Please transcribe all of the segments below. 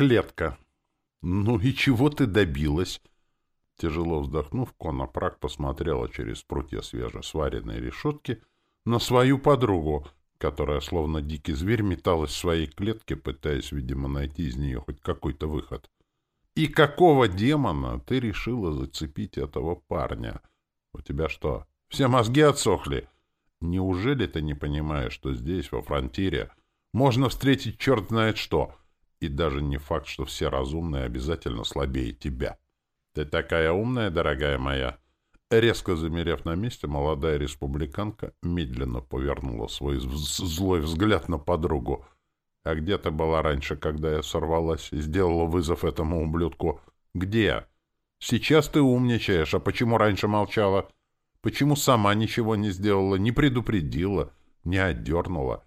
клетка. Ну и чего ты добилась? Тяжело вздохнув, Конопрак посмотрела через прутья свежесваренной решетки на свою подругу, которая, словно дикий зверь, металась в своей клетке, пытаясь, видимо, найти из нее хоть какой-то выход. «И какого демона ты решила зацепить этого парня? У тебя что, все мозги отсохли? Неужели ты не понимаешь, что здесь, во фронтире, можно встретить черт знает что, и даже не факт, что все разумные обязательно слабее тебя?» «Ты такая умная, дорогая моя!» Резко замерев на месте, молодая республиканка медленно повернула свой злой взгляд на подругу. «А где ты была раньше, когда я сорвалась и сделала вызов этому ублюдку? Где? Сейчас ты умничаешь, а почему раньше молчала? Почему сама ничего не сделала, не предупредила, не отдернула?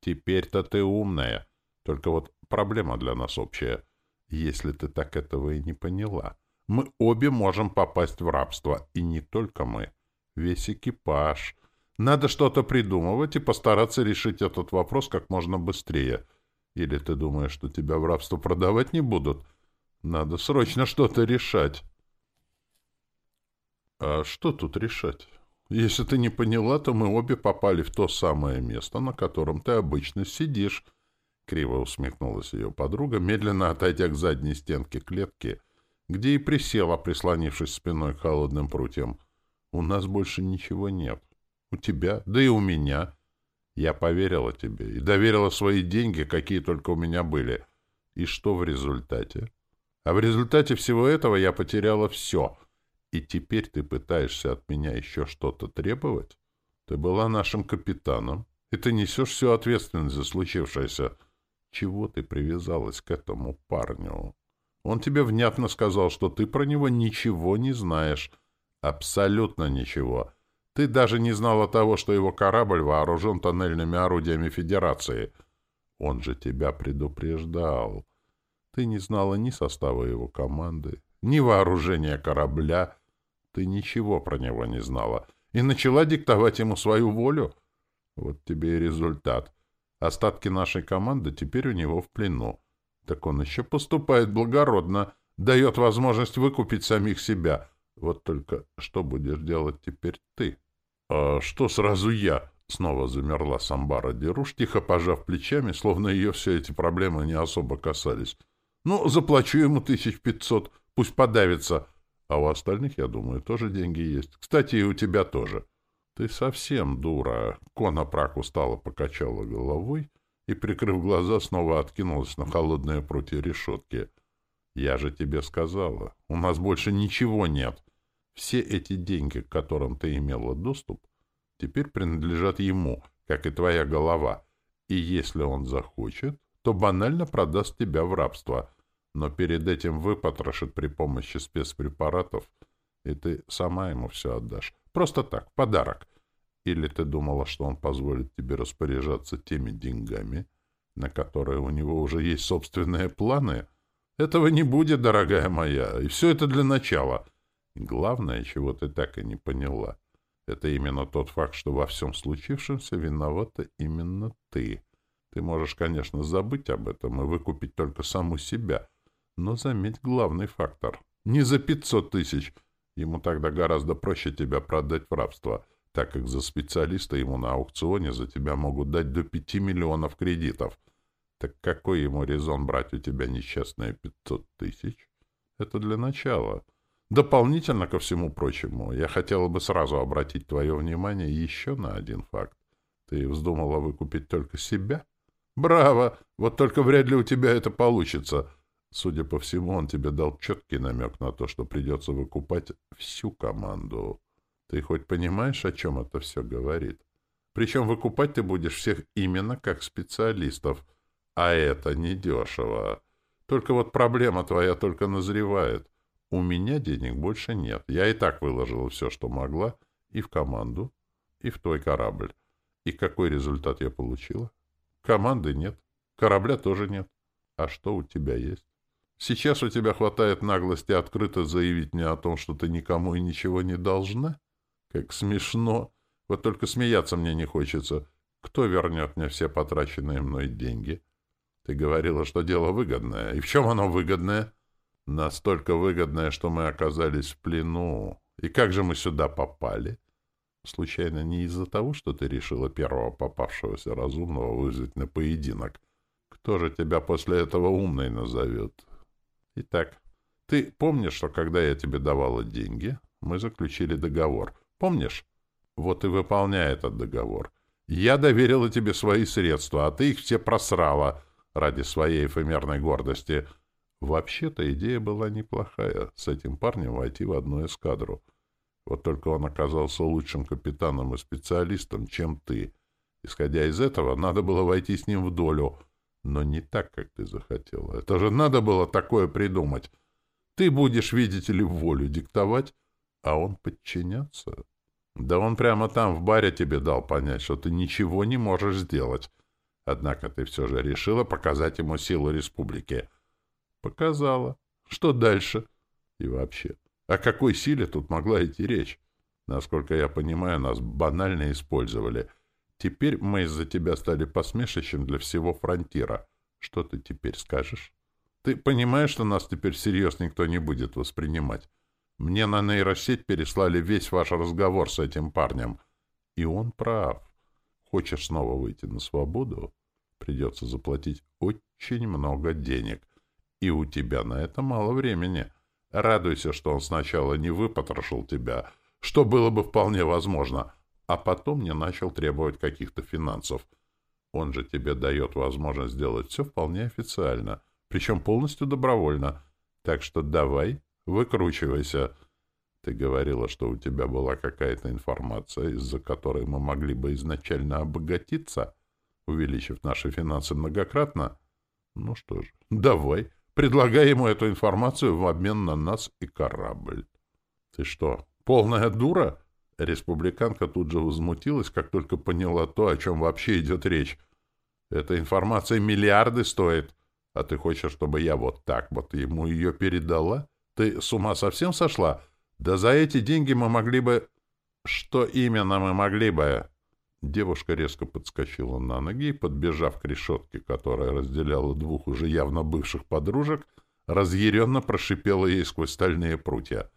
Теперь-то ты умная. Только вот проблема для нас общая, если ты так этого и не поняла» мы обе можем попасть в рабство. И не только мы. Весь экипаж. Надо что-то придумывать и постараться решить этот вопрос как можно быстрее. Или ты думаешь, что тебя в рабство продавать не будут? Надо срочно что-то решать. А что тут решать? Если ты не поняла, то мы обе попали в то самое место, на котором ты обычно сидишь. Криво усмехнулась ее подруга, медленно отойдя к задней стенке клетки — где и присела, прислонившись спиной к холодным прутьям. «У нас больше ничего нет. У тебя, да и у меня. Я поверила тебе и доверила свои деньги, какие только у меня были. И что в результате? А в результате всего этого я потеряла все. И теперь ты пытаешься от меня еще что-то требовать? Ты была нашим капитаном, и ты несешь всю ответственность за случившееся. Чего ты привязалась к этому парню?» Он тебе внятно сказал, что ты про него ничего не знаешь. Абсолютно ничего. Ты даже не знала того, что его корабль вооружен тоннельными орудиями Федерации. Он же тебя предупреждал. Ты не знала ни состава его команды, ни вооружения корабля. Ты ничего про него не знала. И начала диктовать ему свою волю. Вот тебе и результат. Остатки нашей команды теперь у него в плену. Так он еще поступает благородно, дает возможность выкупить самих себя. Вот только что будешь делать теперь ты? — А что сразу я? — снова замерла Самбара Деруш, тихо пожав плечами, словно ее все эти проблемы не особо касались. — Ну, заплачу ему тысяч пятьсот, пусть подавится. А у остальных, я думаю, тоже деньги есть. Кстати, и у тебя тоже. — Ты совсем дура. Кона Прак устало покачала головой и, прикрыв глаза, снова откинулась на холодные прутья решетки. «Я же тебе сказала, у нас больше ничего нет. Все эти деньги, к которым ты имела доступ, теперь принадлежат ему, как и твоя голова. И если он захочет, то банально продаст тебя в рабство, но перед этим выпотрошит при помощи спецпрепаратов, и ты сама ему все отдашь. Просто так, подарок». Или ты думала, что он позволит тебе распоряжаться теми деньгами, на которые у него уже есть собственные планы? Этого не будет, дорогая моя, и все это для начала. Главное, чего ты так и не поняла, это именно тот факт, что во всем случившемся виновата именно ты. Ты можешь, конечно, забыть об этом и выкупить только саму себя, но заметь главный фактор. Не за пятьсот тысяч. Ему тогда гораздо проще тебя продать в рабство — так как за специалиста ему на аукционе за тебя могут дать до пяти миллионов кредитов. Так какой ему резон брать у тебя несчастные пятьсот тысяч? Это для начала. Дополнительно ко всему прочему, я хотела бы сразу обратить твое внимание еще на один факт. Ты вздумала выкупить только себя? Браво! Вот только вряд ли у тебя это получится. Судя по всему, он тебе дал четкий намек на то, что придется выкупать всю команду. Ты хоть понимаешь, о чем это все говорит? Причем выкупать ты будешь всех именно как специалистов. А это недешево. Только вот проблема твоя только назревает. У меня денег больше нет. Я и так выложила все, что могла, и в команду, и в твой корабль. И какой результат я получила? Команды нет. Корабля тоже нет. А что у тебя есть? Сейчас у тебя хватает наглости открыто заявить мне о том, что ты никому и ничего не должна? Как смешно. Вот только смеяться мне не хочется. Кто вернет мне все потраченные мной деньги? Ты говорила, что дело выгодное. И в чем оно выгодное? Настолько выгодное, что мы оказались в плену. И как же мы сюда попали? Случайно не из-за того, что ты решила первого попавшегося разумного вызвать на поединок? Кто же тебя после этого умной назовет? Итак, ты помнишь, что когда я тебе давала деньги, мы заключили договор? Помнишь? Вот и выполняй этот договор. Я доверила тебе свои средства, а ты их все просрала ради своей эфемерной гордости. Вообще-то идея была неплохая — с этим парнем войти в одну эскадру. Вот только он оказался лучшим капитаном и специалистом, чем ты. Исходя из этого, надо было войти с ним в долю, но не так, как ты захотела. Это же надо было такое придумать. Ты будешь, видите ли, волю диктовать, а он подчиняться. Да он прямо там, в баре, тебе дал понять, что ты ничего не можешь сделать. Однако ты все же решила показать ему силу республики. Показала. Что дальше? И вообще, о какой силе тут могла идти речь? Насколько я понимаю, нас банально использовали. Теперь мы из-за тебя стали посмешищем для всего фронтира. Что ты теперь скажешь? Ты понимаешь, что нас теперь всерьез никто не будет воспринимать? Мне на нейросеть переслали весь ваш разговор с этим парнем. И он прав. Хочешь снова выйти на свободу? Придется заплатить очень много денег. И у тебя на это мало времени. Радуйся, что он сначала не выпотрошил тебя, что было бы вполне возможно, а потом не начал требовать каких-то финансов. Он же тебе дает возможность сделать все вполне официально, причем полностью добровольно. Так что давай, Выкручивайся. Ты говорила, что у тебя была какая-то информация, из-за которой мы могли бы изначально обогатиться, увеличив наши финансы многократно. Ну что ж, давай, предлагай ему эту информацию в обмен на нас и корабль. Ты что, полная дура? Республиканка тут же возмутилась, как только поняла то, о чем вообще идет речь. Эта информация миллиарды стоит. А ты хочешь, чтобы я вот так вот ему ее передала? — ты с ума совсем сошла? Да за эти деньги мы могли бы... Что именно мы могли бы? Девушка резко подскочила на ноги и, подбежав к решетке, которая разделяла двух уже явно бывших подружек, разъяренно прошипела ей сквозь стальные прутья.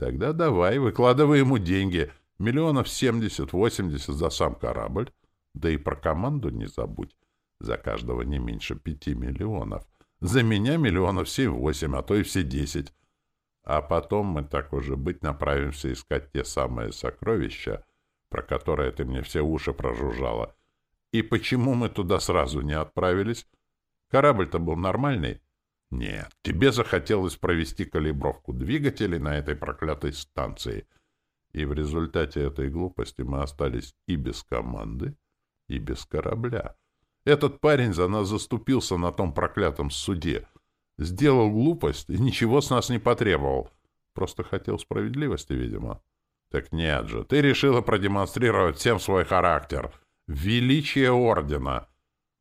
«Тогда давай, выкладывай ему деньги. Миллионов семьдесят-восемьдесят за сам корабль. Да и про команду не забудь. За каждого не меньше пяти миллионов. За меня миллионов семь-восемь, а то и все десять. А потом мы, так уже быть, направимся искать те самые сокровища, про которые ты мне все уши прожужжала. И почему мы туда сразу не отправились? Корабль-то был нормальный? Нет, тебе захотелось провести калибровку двигателей на этой проклятой станции. И в результате этой глупости мы остались и без команды, и без корабля. Этот парень за нас заступился на том проклятом суде — Сделал глупость и ничего с нас не потребовал. Просто хотел справедливости, видимо. Так нет же, ты решила продемонстрировать всем свой характер. Величие ордена.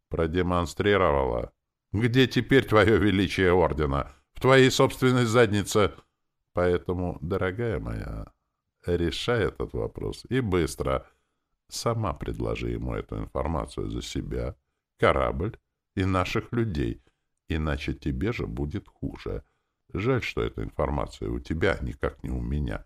Продемонстрировала. Где теперь твое величие ордена? В твоей собственной заднице. Поэтому, дорогая моя, решай этот вопрос. И быстро. Сама предложи ему эту информацию за себя, корабль и наших людей — Иначе тебе же будет хуже. Жаль, что эта информация у тебя, а никак не у меня.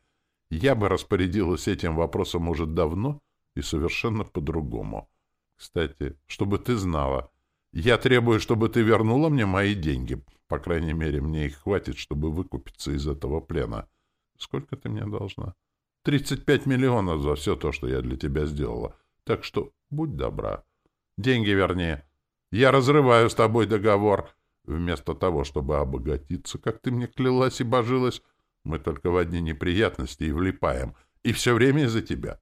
Я бы распорядилась этим вопросом уже давно и совершенно по-другому. Кстати, чтобы ты знала, я требую, чтобы ты вернула мне мои деньги. По крайней мере, мне их хватит, чтобы выкупиться из этого плена. Сколько ты мне должна? Тридцать пять миллионов за все то, что я для тебя сделала. Так что будь добра. Деньги верни. Я разрываю с тобой договор. Вместо того, чтобы обогатиться, как ты мне клялась и божилась, мы только в одни неприятности и влипаем. И все время из-за тебя.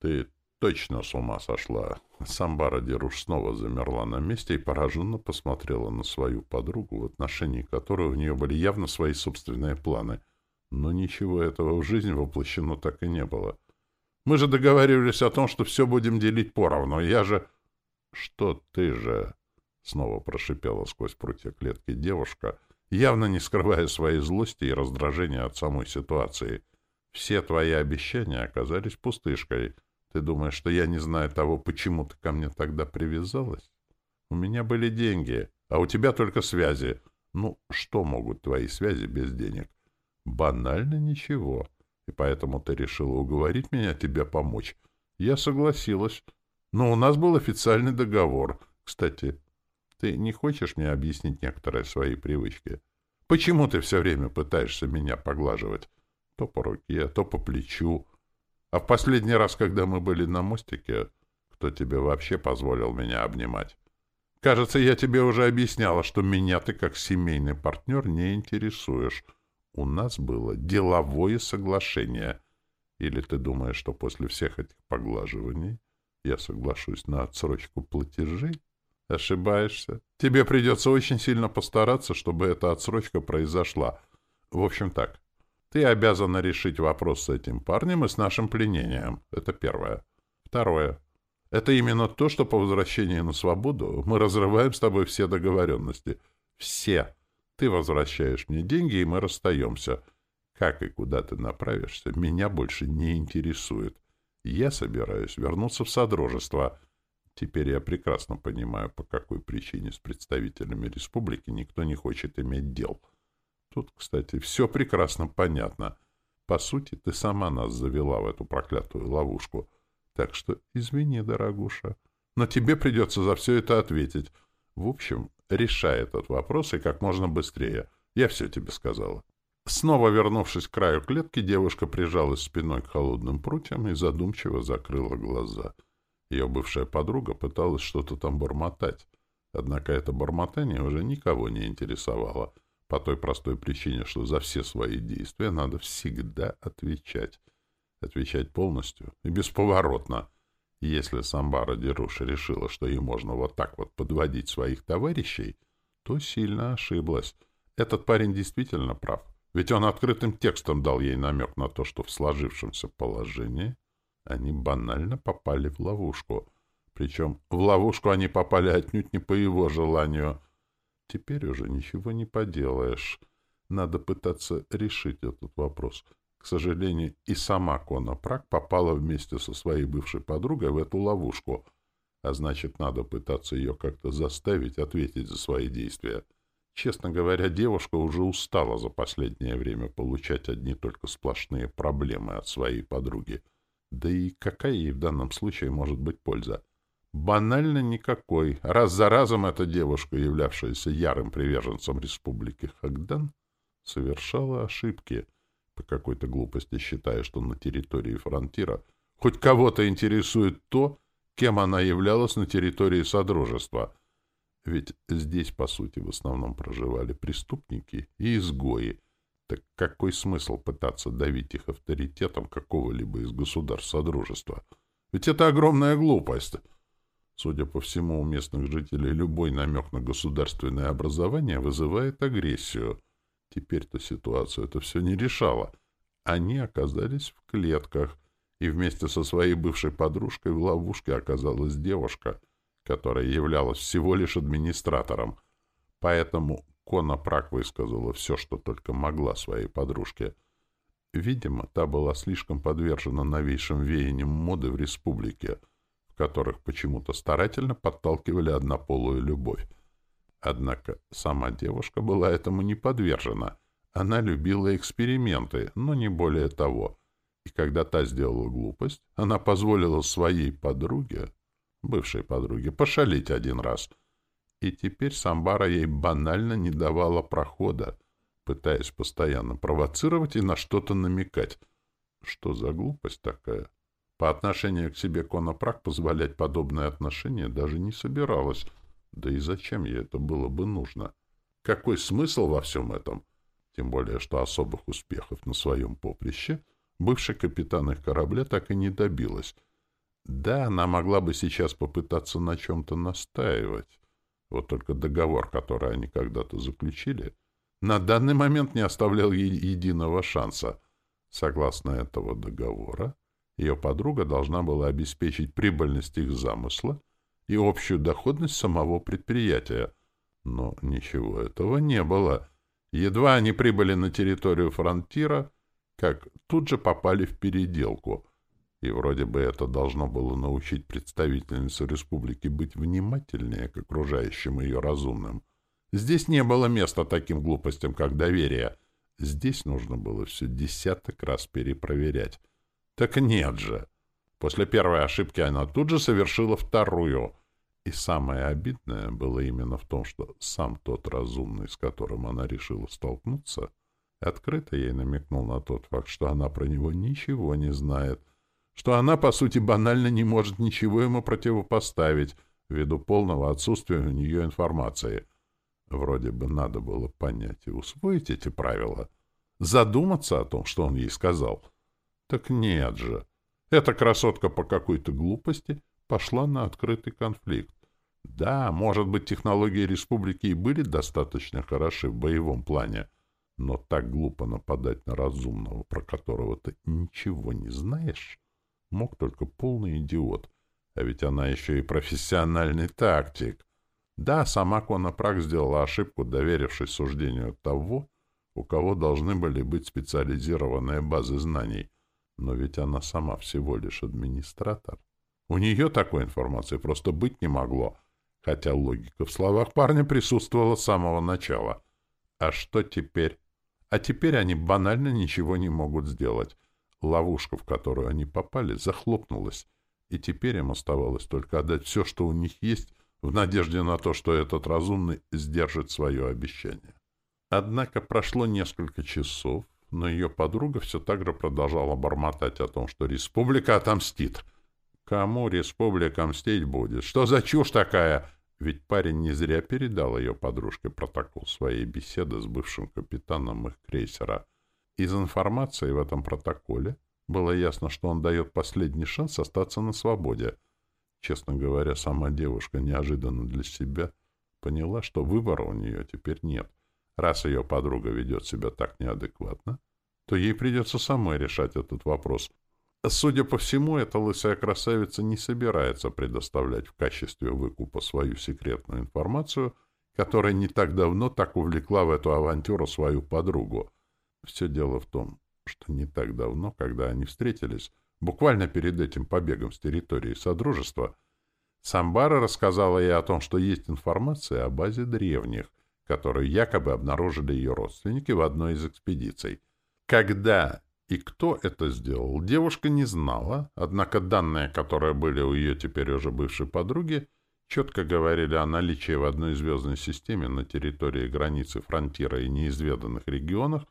Ты точно с ума сошла. Самбара Деруш снова замерла на месте и пораженно посмотрела на свою подругу, в отношении которой у нее были явно свои собственные планы. Но ничего этого в жизни воплощено так и не было. Мы же договаривались о том, что все будем делить поровну. Я же... Что ты же... Снова прошипела сквозь прутья клетки девушка, явно не скрывая своей злости и раздражения от самой ситуации. «Все твои обещания оказались пустышкой. Ты думаешь, что я не знаю того, почему ты ко мне тогда привязалась? У меня были деньги. А у тебя только связи. Ну, что могут твои связи без денег? Банально ничего. И поэтому ты решила уговорить меня тебе помочь. Я согласилась. Но у нас был официальный договор. Кстати, ты не хочешь мне объяснить некоторые свои привычки? Почему ты все время пытаешься меня поглаживать? То по руке, то по плечу. А в последний раз, когда мы были на мостике, кто тебе вообще позволил меня обнимать? Кажется, я тебе уже объясняла, что меня ты как семейный партнер не интересуешь. У нас было деловое соглашение. Или ты думаешь, что после всех этих поглаживаний я соглашусь на отсрочку платежей? Ошибаешься. Тебе придется очень сильно постараться, чтобы эта отсрочка произошла. В общем так, ты обязана решить вопрос с этим парнем и с нашим пленением. Это первое. Второе. Это именно то, что по возвращении на свободу мы разрываем с тобой все договоренности. Все. Ты возвращаешь мне деньги, и мы расстаемся. Как и куда ты направишься, меня больше не интересует. Я собираюсь вернуться в Содружество. Теперь я прекрасно понимаю, по какой причине с представителями республики никто не хочет иметь дел. Тут, кстати, все прекрасно понятно. По сути, ты сама нас завела в эту проклятую ловушку. Так что извини, дорогуша, но тебе придется за все это ответить. В общем, решай этот вопрос и как можно быстрее. Я все тебе сказала. Снова вернувшись к краю клетки, девушка прижалась спиной к холодным прутьям и задумчиво закрыла глаза. Ее бывшая подруга пыталась что-то там бормотать. Однако это бормотание уже никого не интересовало, по той простой причине, что за все свои действия надо всегда отвечать. Отвечать полностью и бесповоротно. Если Самбара Деруши решила, что ей можно вот так вот подводить своих товарищей, то сильно ошиблась. Этот парень действительно прав. Ведь он открытым текстом дал ей намек на то, что в сложившемся положении они банально попали в ловушку. Причем в ловушку они попали отнюдь не по его желанию. Теперь уже ничего не поделаешь. Надо пытаться решить этот вопрос. К сожалению, и сама Кона Прак попала вместе со своей бывшей подругой в эту ловушку. А значит, надо пытаться ее как-то заставить ответить за свои действия. Честно говоря, девушка уже устала за последнее время получать одни только сплошные проблемы от своей подруги. Да и какая ей в данном случае может быть польза? Банально никакой. Раз за разом эта девушка, являвшаяся ярым приверженцем республики Хагдан, совершала ошибки, по какой-то глупости считая, что на территории фронтира хоть кого-то интересует то, кем она являлась на территории Содружества — ведь здесь, по сути, в основном проживали преступники и изгои. Так какой смысл пытаться давить их авторитетом какого-либо из государств Содружества? Ведь это огромная глупость. Судя по всему, у местных жителей любой намек на государственное образование вызывает агрессию. Теперь-то ситуацию это все не решало. Они оказались в клетках, и вместе со своей бывшей подружкой в ловушке оказалась девушка — которая являлась всего лишь администратором. Поэтому Кона Прак высказала все, что только могла своей подружке. Видимо, та была слишком подвержена новейшим веяниям моды в республике, в которых почему-то старательно подталкивали однополую любовь. Однако сама девушка была этому не подвержена. Она любила эксперименты, но не более того. И когда та сделала глупость, она позволила своей подруге бывшей подруге, пошалить один раз. И теперь Самбара ей банально не давала прохода, пытаясь постоянно провоцировать и на что-то намекать. Что за глупость такая? По отношению к себе Конопрак позволять подобное отношение даже не собиралась. Да и зачем ей это было бы нужно? Какой смысл во всем этом? Тем более, что особых успехов на своем поприще бывший капитан их корабля так и не добилась — да, она могла бы сейчас попытаться на чем-то настаивать. Вот только договор, который они когда-то заключили, на данный момент не оставлял ей единого шанса. Согласно этого договора, ее подруга должна была обеспечить прибыльность их замысла и общую доходность самого предприятия. Но ничего этого не было. Едва они прибыли на территорию фронтира, как тут же попали в переделку — и вроде бы это должно было научить представительницу республики быть внимательнее к окружающим ее разумным. Здесь не было места таким глупостям, как доверие. Здесь нужно было все десяток раз перепроверять. Так нет же. После первой ошибки она тут же совершила вторую. И самое обидное было именно в том, что сам тот разумный, с которым она решила столкнуться, открыто ей намекнул на тот факт, что она про него ничего не знает, что она, по сути, банально не может ничего ему противопоставить ввиду полного отсутствия у нее информации. Вроде бы надо было понять и усвоить эти правила, задуматься о том, что он ей сказал. Так нет же. Эта красотка по какой-то глупости пошла на открытый конфликт. Да, может быть, технологии республики и были достаточно хороши в боевом плане, но так глупо нападать на разумного, про которого ты ничего не знаешь, мог только полный идиот. А ведь она еще и профессиональный тактик. Да, сама Конопрак сделала ошибку, доверившись суждению того, у кого должны были быть специализированные базы знаний. Но ведь она сама всего лишь администратор. У нее такой информации просто быть не могло, хотя логика в словах парня присутствовала с самого начала. А что теперь? А теперь они банально ничего не могут сделать. Ловушка, в которую они попали, захлопнулась, и теперь им оставалось только отдать все, что у них есть, в надежде на то, что этот разумный сдержит свое обещание. Однако прошло несколько часов, но ее подруга все так же продолжала бормотать о том, что республика отомстит. Кому республика мстить будет? Что за чушь такая? Ведь парень не зря передал ее подружке протокол своей беседы с бывшим капитаном их крейсера. Из информации в этом протоколе было ясно, что он дает последний шанс остаться на свободе. Честно говоря, сама девушка неожиданно для себя поняла, что выбора у нее теперь нет — Раз ее подруга ведет себя так неадекватно, то ей придется самой решать этот вопрос. Судя по всему, эта лысая красавица не собирается предоставлять в качестве выкупа свою секретную информацию, которая не так давно так увлекла в эту авантюру свою подругу. Все дело в том, что не так давно, когда они встретились, буквально перед этим побегом с территории Содружества, Самбара рассказала ей о том, что есть информация о базе древних — которую якобы обнаружили ее родственники в одной из экспедиций. Когда и кто это сделал, девушка не знала, однако данные, которые были у ее теперь уже бывшей подруги, четко говорили о наличии в одной звездной системе на территории границы фронтира и неизведанных регионах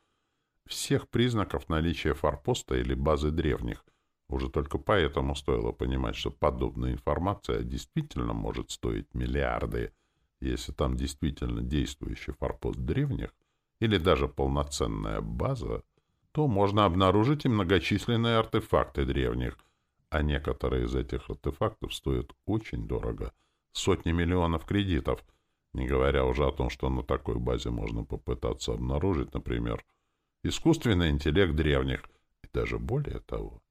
всех признаков наличия форпоста или базы древних. Уже только поэтому стоило понимать, что подобная информация действительно может стоить миллиарды – если там действительно действующий форпост древних или даже полноценная база, то можно обнаружить и многочисленные артефакты древних, а некоторые из этих артефактов стоят очень дорого, сотни миллионов кредитов, не говоря уже о том, что на такой базе можно попытаться обнаружить, например, искусственный интеллект древних, и даже более того.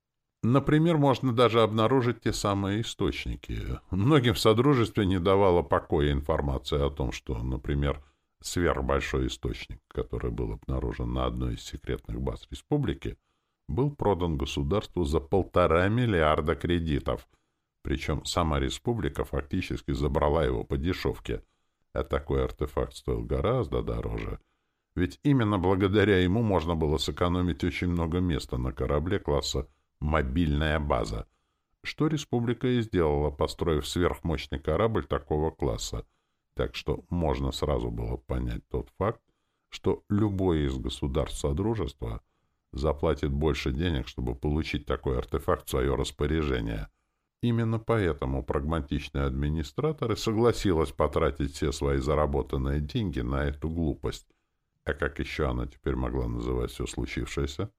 Например, можно даже обнаружить те самые источники. Многим в Содружестве не давала покоя информация о том, что, например, сверхбольшой источник, который был обнаружен на одной из секретных баз республики, был продан государству за полтора миллиарда кредитов. Причем сама республика фактически забрала его по дешевке. А такой артефакт стоил гораздо дороже. Ведь именно благодаря ему можно было сэкономить очень много места на корабле класса мобильная база, что республика и сделала, построив сверхмощный корабль такого класса. Так что можно сразу было понять тот факт, что любое из государств Содружества заплатит больше денег, чтобы получить такой артефакт в свое распоряжение. Именно поэтому прагматичная администратор и согласилась потратить все свои заработанные деньги на эту глупость. А как еще она теперь могла называть все случившееся?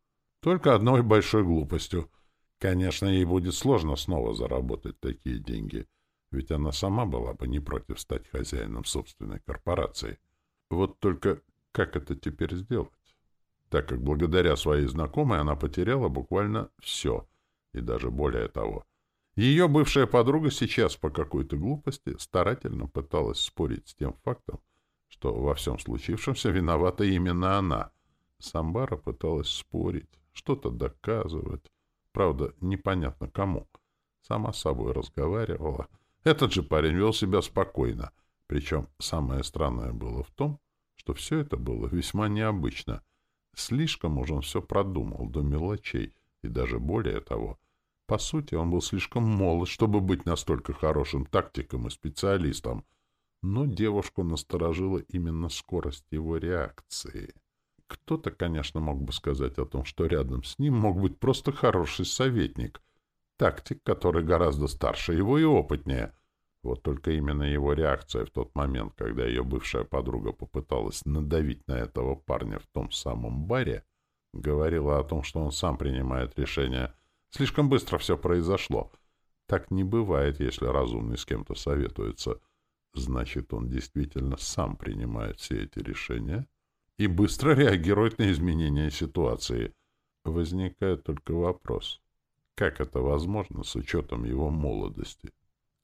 Только одной большой глупостью. Конечно, ей будет сложно снова заработать такие деньги, ведь она сама была бы не против стать хозяином собственной корпорации. Вот только как это теперь сделать? Так как благодаря своей знакомой она потеряла буквально все, и даже более того. Ее бывшая подруга сейчас по какой-то глупости старательно пыталась спорить с тем фактом, что во всем случившемся виновата именно она. Самбара пыталась спорить, что-то доказывать. Правда, непонятно кому. Сама с собой разговаривала. Этот же парень вел себя спокойно. Причем самое странное было в том, что все это было весьма необычно. Слишком уж он все продумал до мелочей, и даже более того. По сути, он был слишком молод, чтобы быть настолько хорошим тактиком и специалистом. Но девушку насторожила именно скорость его реакции. Кто-то, конечно, мог бы сказать о том, что рядом с ним мог быть просто хороший советник, тактик, который гораздо старше его и опытнее — вот только именно его реакция в тот момент, когда ее бывшая подруга попыталась надавить на этого парня в том самом баре, говорила о том, что он сам принимает решение. Слишком быстро все произошло. Так не бывает, если разумный с кем-то советуется. Значит, он действительно сам принимает все эти решения и быстро реагирует на изменения ситуации. Возникает только вопрос, как это возможно с учетом его молодости?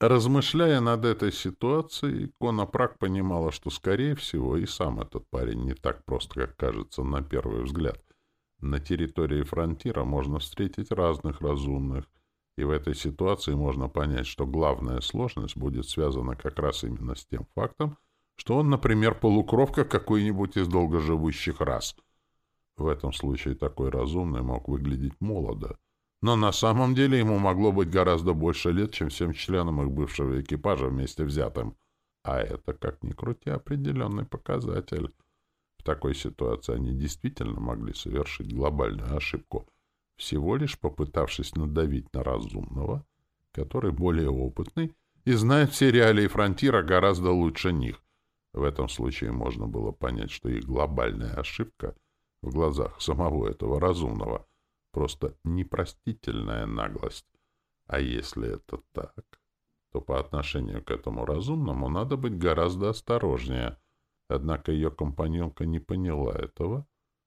Размышляя над этой ситуацией, Кона Прак понимала, что, скорее всего, и сам этот парень не так прост, как кажется на первый взгляд. На территории фронтира можно встретить разных разумных, и в этой ситуации можно понять, что главная сложность будет связана как раз именно с тем фактом, что он, например, полукровка какой-нибудь из долгоживущих рас. В этом случае такой разумный мог выглядеть молодо, но на самом деле ему могло быть гораздо больше лет, чем всем членам их бывшего экипажа вместе взятым. А это, как ни крути, определенный показатель. В такой ситуации они действительно могли совершить глобальную ошибку, всего лишь попытавшись надавить на разумного, который более опытный и знает все реалии фронтира гораздо лучше них. В этом случае можно было понять, что их глобальная ошибка в глазах самого этого разумного — Просто непростительная наглость. А если это так, то по отношению к этому разумному надо быть гораздо осторожнее. Однако ее компаньонка не поняла этого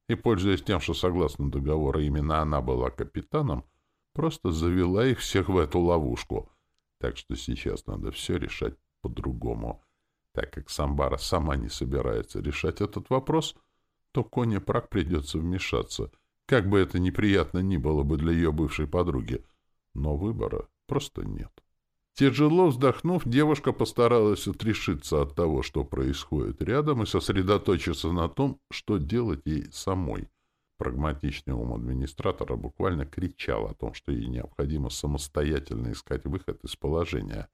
и, пользуясь тем, что согласно договору именно она была капитаном, просто завела их всех в эту ловушку. Так что сейчас надо все решать по-другому. Так как Самбара сама не собирается решать этот вопрос, то Коне Прак придется вмешаться — как бы это неприятно ни было бы для ее бывшей подруги. Но выбора просто нет. Тяжело вздохнув, девушка постаралась отрешиться от того, что происходит рядом, и сосредоточиться на том, что делать ей самой. Прагматичный ум администратора буквально кричал о том, что ей необходимо самостоятельно искать выход из положения.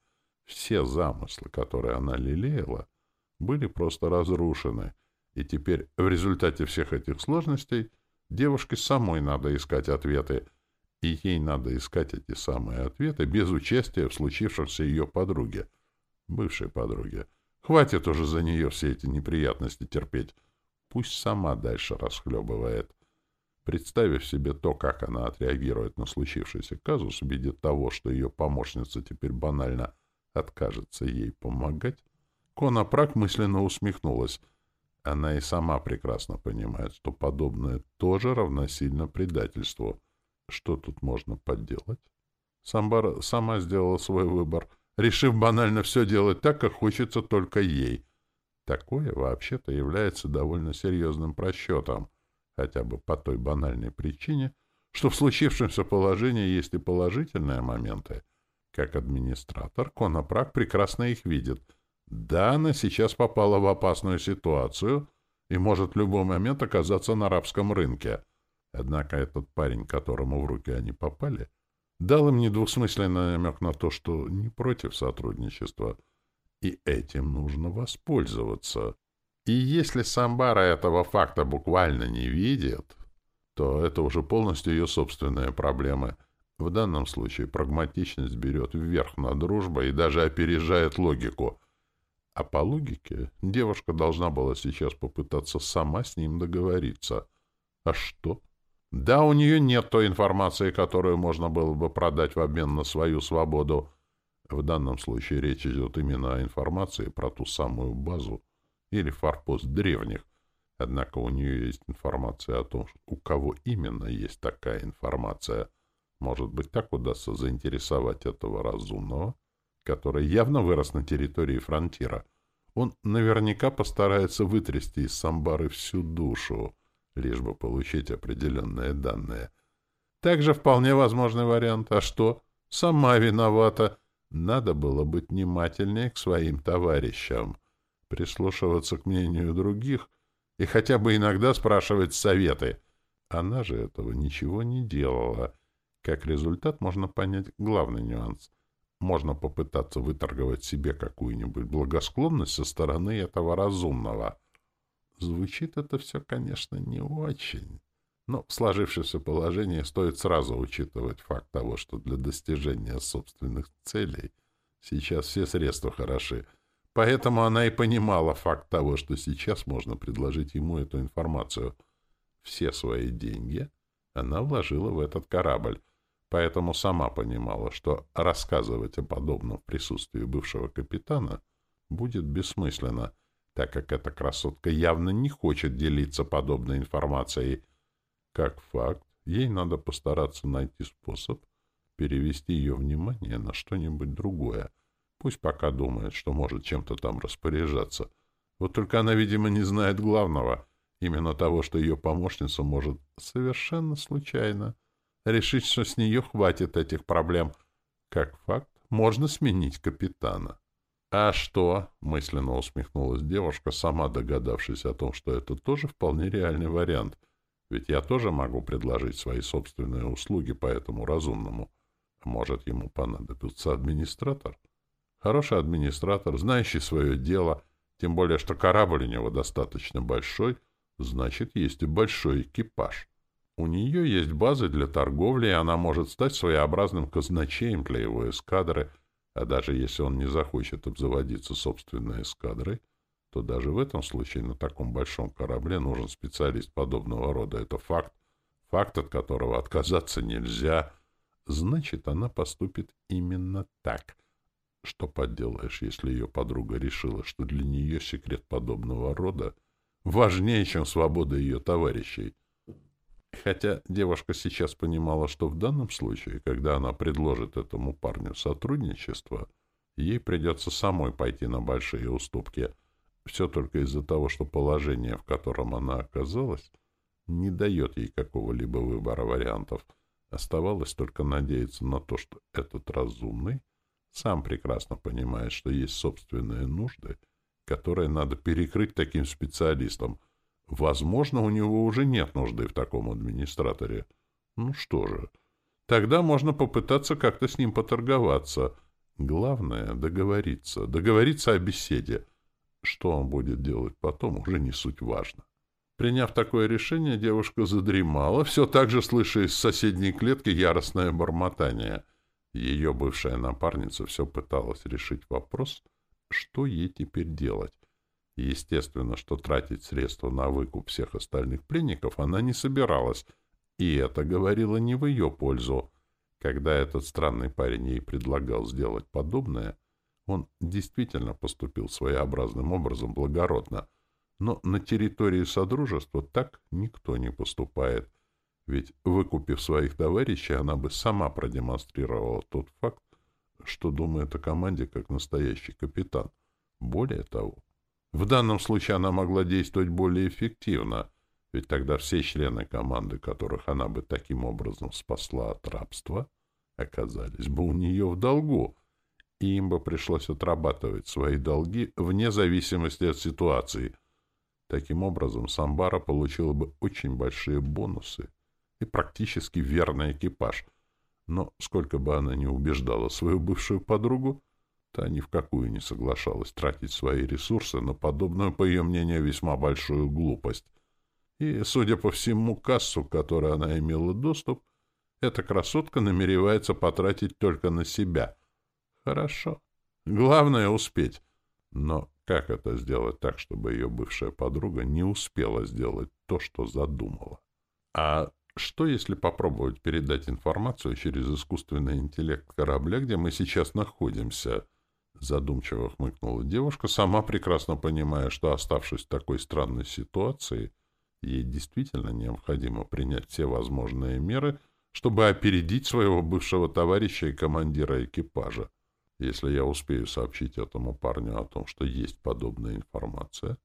Все замыслы, которые она лелеяла, были просто разрушены, и теперь в результате всех этих сложностей Девушке самой надо искать ответы, и ей надо искать эти самые ответы без участия в случившемся ее подруге, бывшей подруге. Хватит уже за нее все эти неприятности терпеть. Пусть сама дальше расхлебывает. Представив себе то, как она отреагирует на случившийся казус в виде того, что ее помощница теперь банально откажется ей помогать, Кона Прак мысленно усмехнулась — она и сама прекрасно понимает, что подобное тоже равносильно предательству. Что тут можно подделать? Самбара сама сделала свой выбор, решив банально все делать так, как хочется только ей. Такое вообще-то является довольно серьезным просчетом, хотя бы по той банальной причине, что в случившемся положении есть и положительные моменты. Как администратор, Конопрак прекрасно их видит — да, она сейчас попала в опасную ситуацию и может в любой момент оказаться на арабском рынке. Однако этот парень, которому в руки они попали, дал им недвусмысленный намек на то, что не против сотрудничества, и этим нужно воспользоваться. И если Самбара этого факта буквально не видит, то это уже полностью ее собственные проблемы. В данном случае прагматичность берет вверх над дружбой и даже опережает логику — а по логике, девушка должна была сейчас попытаться сама с ним договориться. А что? Да, у нее нет той информации, которую можно было бы продать в обмен на свою свободу. В данном случае речь идет именно о информации про ту самую базу или форпост древних. Однако у нее есть информация о том, у кого именно есть такая информация. Может быть, так удастся заинтересовать этого разумного? который явно вырос на территории фронтира. Он наверняка постарается вытрясти из самбары всю душу, лишь бы получить определенные данные. Также вполне возможный вариант. А что? Сама виновата. Надо было быть внимательнее к своим товарищам. прислушиваться к мнению других и хотя бы иногда спрашивать советы. Она же этого ничего не делала. Как результат можно понять главный нюанс. Можно попытаться выторговать себе какую-нибудь благосклонность со стороны этого разумного. Звучит это все, конечно, не очень. Но в сложившемся положении стоит сразу учитывать факт того, что для достижения собственных целей сейчас все средства хороши. Поэтому она и понимала факт того, что сейчас можно предложить ему эту информацию. Все свои деньги она вложила в этот корабль, поэтому сама понимала, что рассказывать о подобном в присутствии бывшего капитана будет бессмысленно, так как эта красотка явно не хочет делиться подобной информацией, как факт, ей надо постараться найти способ перевести ее внимание на что-нибудь другое. Пусть пока думает, что может чем-то там распоряжаться. Вот только она, видимо, не знает главного, именно того, что ее помощница может совершенно случайно решить, что с нее хватит этих проблем. Как факт, можно сменить капитана. «А что?» — мысленно усмехнулась девушка, сама догадавшись о том, что это тоже вполне реальный вариант — ведь я тоже могу предложить свои собственные услуги по этому разумному. Может, ему понадобится администратор? Хороший администратор, знающий свое дело, тем более, что корабль у него достаточно большой, значит, есть и большой экипаж. У нее есть базы для торговли, и она может стать своеобразным казначеем для его эскадры, а даже если он не захочет обзаводиться собственной эскадрой, то даже в этом случае на таком большом корабле нужен специалист подобного рода. Это факт, факт, от которого отказаться нельзя. Значит, она поступит именно так. Что поделаешь, если ее подруга решила, что для нее секрет подобного рода важнее, чем свобода ее товарищей? Хотя девушка сейчас понимала, что в данном случае, когда она предложит этому парню сотрудничество, ей придется самой пойти на большие уступки — все только из-за того, что положение, в котором она оказалась, не дает ей какого-либо выбора вариантов. Оставалось только надеяться на то, что этот разумный сам прекрасно понимает, что есть собственные нужды, которые надо перекрыть таким специалистам. Возможно, у него уже нет нужды в таком администраторе. Ну что же, тогда можно попытаться как-то с ним поторговаться. Главное — договориться. Договориться о беседе — что он будет делать потом, уже не суть важно. Приняв такое решение, девушка задремала, все так же слыша из соседней клетки яростное бормотание. Ее бывшая напарница все пыталась решить вопрос, что ей теперь делать. Естественно, что тратить средства на выкуп всех остальных пленников она не собиралась, и это говорило не в ее пользу. Когда этот странный парень ей предлагал сделать подобное — он действительно поступил своеобразным образом благородно, но на территории Содружества так никто не поступает, ведь, выкупив своих товарищей, она бы сама продемонстрировала тот факт, что думает о команде как настоящий капитан. Более того, в данном случае она могла действовать более эффективно, ведь тогда все члены команды, которых она бы таким образом спасла от рабства, оказались бы у нее в долгу, и им бы пришлось отрабатывать свои долги вне зависимости от ситуации. Таким образом, Самбара получила бы очень большие бонусы и практически верный экипаж. Но сколько бы она ни убеждала свою бывшую подругу, та ни в какую не соглашалась тратить свои ресурсы на подобную, по ее мнению, весьма большую глупость. И, судя по всему, кассу, к которой она имела доступ, эта красотка намеревается потратить только на себя — Хорошо. Главное — успеть. Но как это сделать так, чтобы ее бывшая подруга не успела сделать то, что задумала? А что, если попробовать передать информацию через искусственный интеллект корабля, где мы сейчас находимся? Задумчиво хмыкнула девушка, сама прекрасно понимая, что, оставшись в такой странной ситуации, ей действительно необходимо принять все возможные меры, чтобы опередить своего бывшего товарища и командира экипажа. Если я успею сообщить этому парню о том, что есть подобная информация,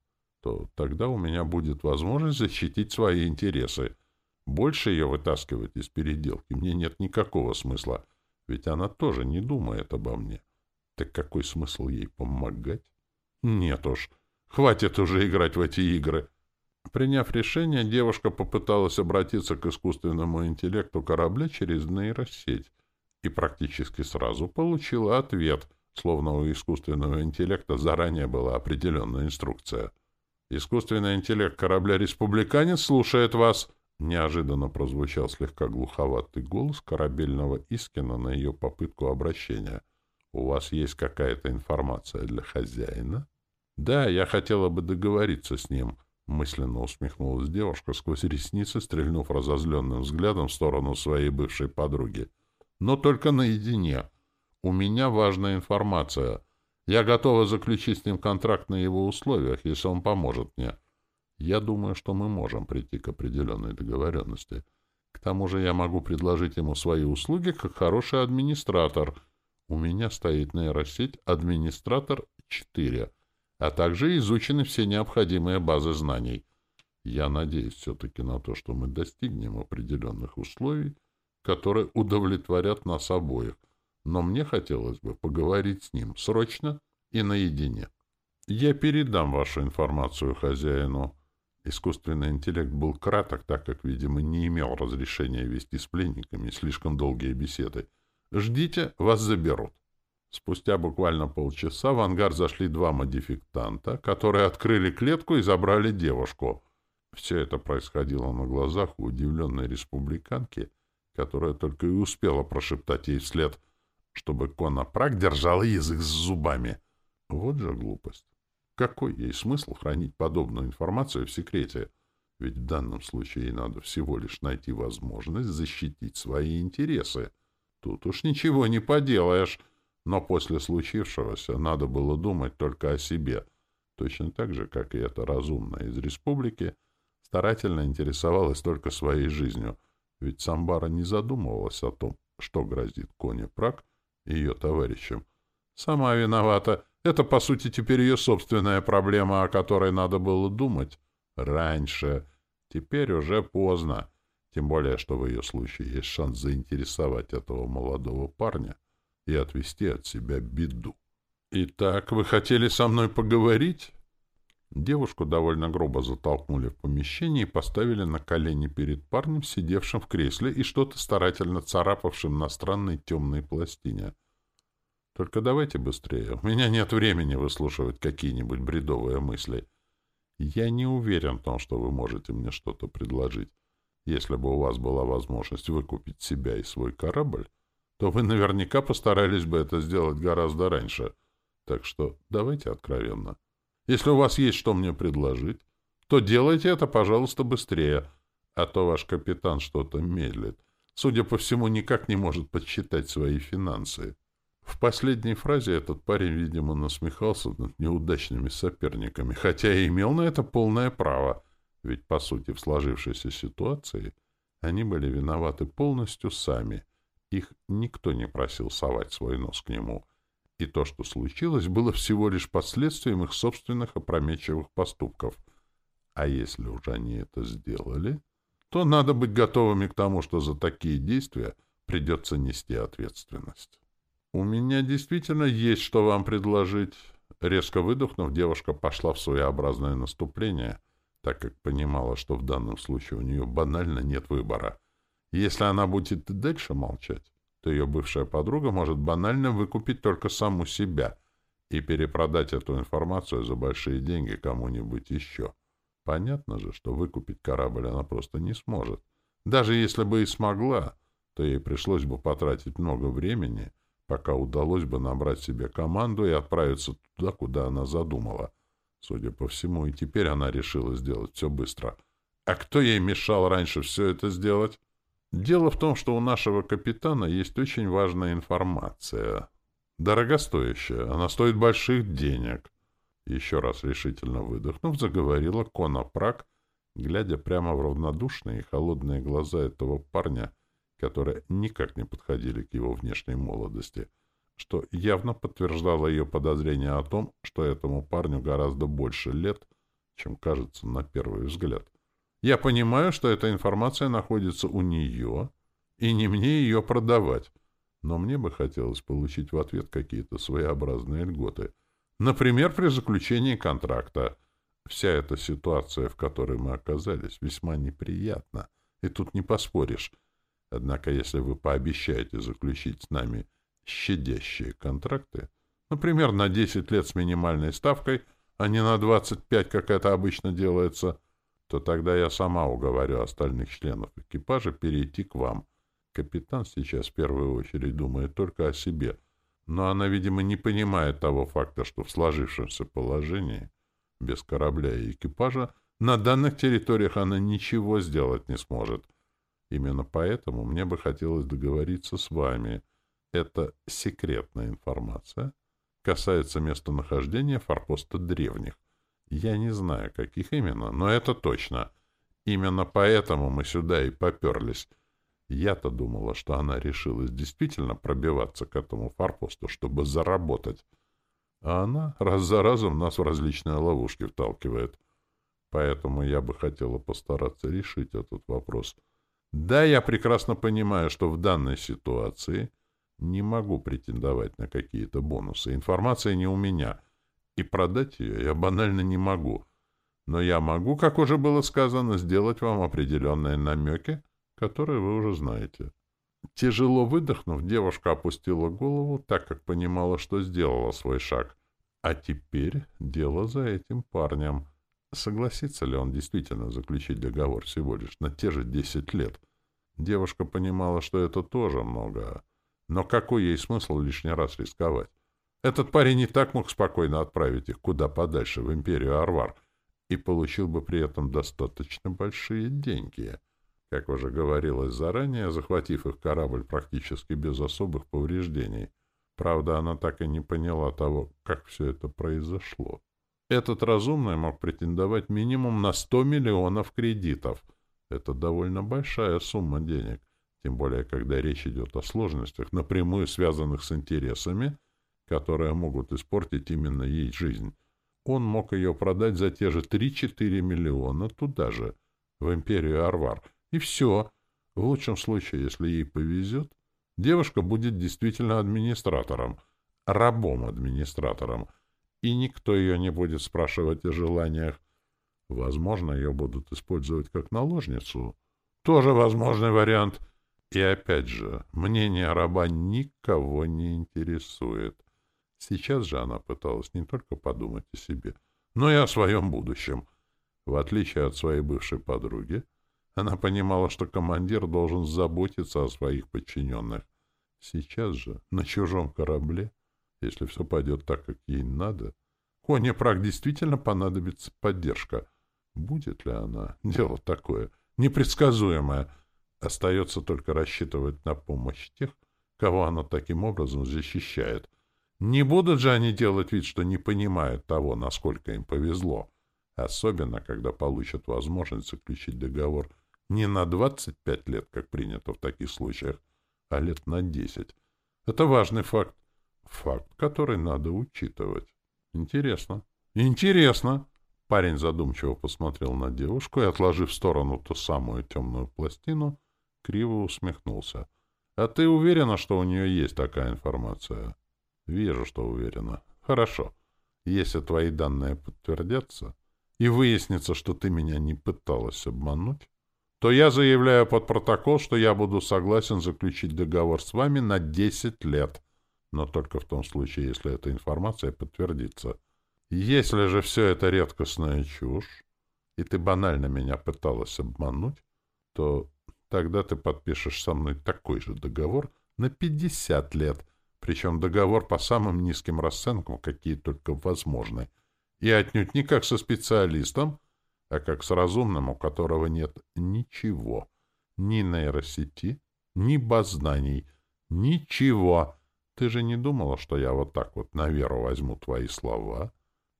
то тогда у меня будет возможность защитить свои интересы. Больше ее вытаскивать из переделки мне нет никакого смысла, ведь она тоже не думает обо мне. Так какой смысл ей помогать? Нет уж. Хватит уже играть в эти игры. Приняв решение, девушка попыталась обратиться к искусственному интеллекту корабля через нейросеть и практически сразу получила ответ, словно у искусственного интеллекта заранее была определенная инструкция. «Искусственный интеллект корабля «Республиканец» слушает вас!» Неожиданно прозвучал слегка глуховатый голос корабельного Искина на ее попытку обращения. «У вас есть какая-то информация для хозяина?» «Да, я хотела бы договориться с ним», — мысленно усмехнулась девушка сквозь ресницы, стрельнув разозленным взглядом в сторону своей бывшей подруги. «Но только наедине. У меня важная информация. Я готова заключить с ним контракт на его условиях, если он поможет мне. Я думаю, что мы можем прийти к определенной договоренности. К тому же я могу предложить ему свои услуги как хороший администратор. У меня стоит нейросеть «Администратор 4», а также изучены все необходимые базы знаний. Я надеюсь все-таки на то, что мы достигнем определенных условий, которые удовлетворят нас обоих, но мне хотелось бы поговорить с ним срочно и наедине. Я передам вашу информацию хозяину. Искусственный интеллект был краток, так как, видимо, не имел разрешения вести с пленниками слишком долгие беседы. Ждите, вас заберут. Спустя буквально полчаса в ангар зашли два модификтанта, которые открыли клетку и забрали девушку. Все это происходило на глазах у удивленной республиканки, которая только и успела прошептать ей вслед, чтобы Конопрак держала язык с зубами. Вот же глупость. Какой ей смысл хранить подобную информацию в секрете? Ведь в данном случае ей надо всего лишь найти возможность защитить свои интересы. Тут уж ничего не поделаешь. Но после случившегося надо было думать только о себе, точно так же, как и эта разумная из республики старательно интересовалась только своей жизнью, ведь Самбара не задумывалась о том, что грозит Коне Прак и ее товарищам. Сама виновата. Это, по сути, теперь ее собственная проблема, о которой надо было думать раньше. Теперь уже поздно. Тем более, что в ее случае есть шанс заинтересовать этого молодого парня и отвести от себя беду. «Итак, вы хотели со мной поговорить?» Девушку довольно грубо затолкнули в помещение и поставили на колени перед парнем, сидевшим в кресле и что-то старательно царапавшим на странной темной пластине. «Только давайте быстрее. У меня нет времени выслушивать какие-нибудь бредовые мысли. Я не уверен в том, что вы можете мне что-то предложить. Если бы у вас была возможность выкупить себя и свой корабль, то вы наверняка постарались бы это сделать гораздо раньше. Так что давайте откровенно. Если у вас есть что мне предложить, то делайте это, пожалуйста, быстрее, а то ваш капитан что-то медлит. Судя по всему, никак не может подсчитать свои финансы. В последней фразе этот парень, видимо, насмехался над неудачными соперниками, хотя и имел на это полное право, ведь, по сути, в сложившейся ситуации они были виноваты полностью сами — их никто не просил совать свой нос к нему. И то, что случилось, было всего лишь последствием их собственных опрометчивых поступков. А если уже они это сделали, то надо быть готовыми к тому, что за такие действия придется нести ответственность. «У меня действительно есть что вам предложить». Резко выдохнув, девушка пошла в своеобразное наступление, так как понимала, что в данном случае у нее банально нет выбора — если она будет дальше молчать, то ее бывшая подруга может банально выкупить только саму себя и перепродать эту информацию за большие деньги кому-нибудь еще. Понятно же, что выкупить корабль она просто не сможет. Даже если бы и смогла, то ей пришлось бы потратить много времени, пока удалось бы набрать себе команду и отправиться туда, куда она задумала. Судя по всему, и теперь она решила сделать все быстро. А кто ей мешал раньше все это сделать? Дело в том, что у нашего капитана есть очень важная информация. Дорогостоящая, она стоит больших денег. Еще раз решительно выдохнув, заговорила Кона Прак, глядя прямо в равнодушные и холодные глаза этого парня, которые никак не подходили к его внешней молодости, что явно подтверждало ее подозрение о том, что этому парню гораздо больше лет, чем кажется на первый взгляд. Я понимаю, что эта информация находится у нее, и не мне ее продавать. Но мне бы хотелось получить в ответ какие-то своеобразные льготы. Например, при заключении контракта. Вся эта ситуация, в которой мы оказались, весьма неприятна, и тут не поспоришь. Однако, если вы пообещаете заключить с нами щадящие контракты, например, на 10 лет с минимальной ставкой, а не на 25, как это обычно делается, то тогда я сама уговорю остальных членов экипажа перейти к вам. Капитан сейчас в первую очередь думает только о себе, но она, видимо, не понимает того факта, что в сложившемся положении без корабля и экипажа на данных территориях она ничего сделать не сможет. Именно поэтому мне бы хотелось договориться с вами. Это секретная информация, касается местонахождения форпоста древних. Я не знаю, каких именно, но это точно. Именно поэтому мы сюда и поперлись. Я-то думала, что она решилась действительно пробиваться к этому форпосту, чтобы заработать. А она раз за разом нас в различные ловушки вталкивает. Поэтому я бы хотела постараться решить этот вопрос. Да, я прекрасно понимаю, что в данной ситуации не могу претендовать на какие-то бонусы. Информация не у меня. И продать ее я банально не могу. Но я могу, как уже было сказано, сделать вам определенные намеки, которые вы уже знаете. Тяжело выдохнув, девушка опустила голову, так как понимала, что сделала свой шаг. А теперь дело за этим парнем. Согласится ли он действительно заключить договор всего лишь на те же десять лет? Девушка понимала, что это тоже много. Но какой ей смысл лишний раз рисковать? Этот парень не так мог спокойно отправить их куда подальше, в империю Арвар, и получил бы при этом достаточно большие деньги. Как уже говорилось заранее, захватив их корабль практически без особых повреждений. Правда, она так и не поняла того, как все это произошло. Этот разумный мог претендовать минимум на 100 миллионов кредитов. Это довольно большая сумма денег, тем более, когда речь идет о сложностях, напрямую связанных с интересами, которые могут испортить именно ей жизнь. Он мог ее продать за те же 3-4 миллиона туда же, в империю Арвар. И все. В лучшем случае, если ей повезет, девушка будет действительно администратором, рабом-администратором, и никто ее не будет спрашивать о желаниях. Возможно, ее будут использовать как наложницу. Тоже возможный вариант. И опять же, мнение раба никого не интересует. Сейчас же она пыталась не только подумать о себе, но и о своем будущем. В отличие от своей бывшей подруги, она понимала, что командир должен заботиться о своих подчиненных. Сейчас же, на чужом корабле, если все пойдет так, как ей надо, Коне Праг действительно понадобится поддержка. Будет ли она? Дело такое, непредсказуемое. Остается только рассчитывать на помощь тех, кого она таким образом защищает. Не будут же они делать вид, что не понимают того, насколько им повезло. Особенно, когда получат возможность заключить договор не на 25 лет, как принято в таких случаях, а лет на 10. Это важный факт. Факт, который надо учитывать. Интересно. Интересно. Парень задумчиво посмотрел на девушку и, отложив в сторону ту самую темную пластину, криво усмехнулся. — А ты уверена, что у нее есть такая информация? — Вижу, что уверена. Хорошо. Если твои данные подтвердятся и выяснится, что ты меня не пыталась обмануть, то я заявляю под протокол, что я буду согласен заключить договор с вами на 10 лет, но только в том случае, если эта информация подтвердится. Если же все это редкостная чушь, и ты банально меня пыталась обмануть, то тогда ты подпишешь со мной такой же договор на 50 лет — причем договор по самым низким расценкам, какие только возможны, и отнюдь не как со специалистом, а как с разумным, у которого нет ничего, ни нейросети, ни баз знаний, ничего. Ты же не думала, что я вот так вот на веру возьму твои слова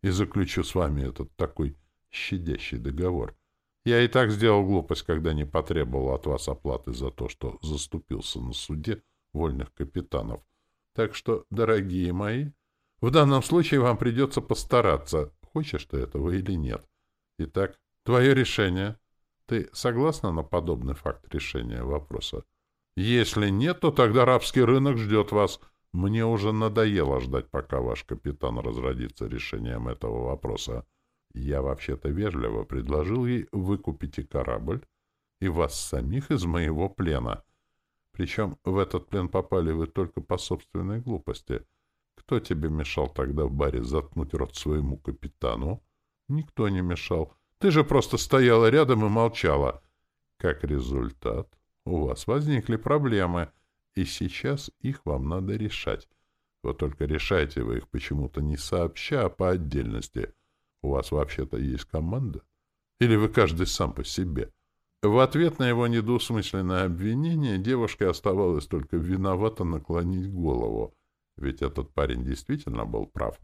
и заключу с вами этот такой щадящий договор? Я и так сделал глупость, когда не потребовал от вас оплаты за то, что заступился на суде вольных капитанов — так что, дорогие мои, в данном случае вам придется постараться, хочешь ты этого или нет. Итак, твое решение. Ты согласна на подобный факт решения вопроса? Если нет, то тогда рабский рынок ждет вас. Мне уже надоело ждать, пока ваш капитан разродится решением этого вопроса. Я вообще-то вежливо предложил ей выкупить и корабль, и вас самих из моего плена. Причем в этот плен попали вы только по собственной глупости. Кто тебе мешал тогда в баре заткнуть рот своему капитану? Никто не мешал. Ты же просто стояла рядом и молчала. Как результат, у вас возникли проблемы, и сейчас их вам надо решать. Вот только решайте вы их почему-то не сообща, а по отдельности. У вас вообще-то есть команда? Или вы каждый сам по себе? В ответ на его недвусмысленное обвинение девушке оставалось только виновато наклонить голову. Ведь этот парень действительно был прав.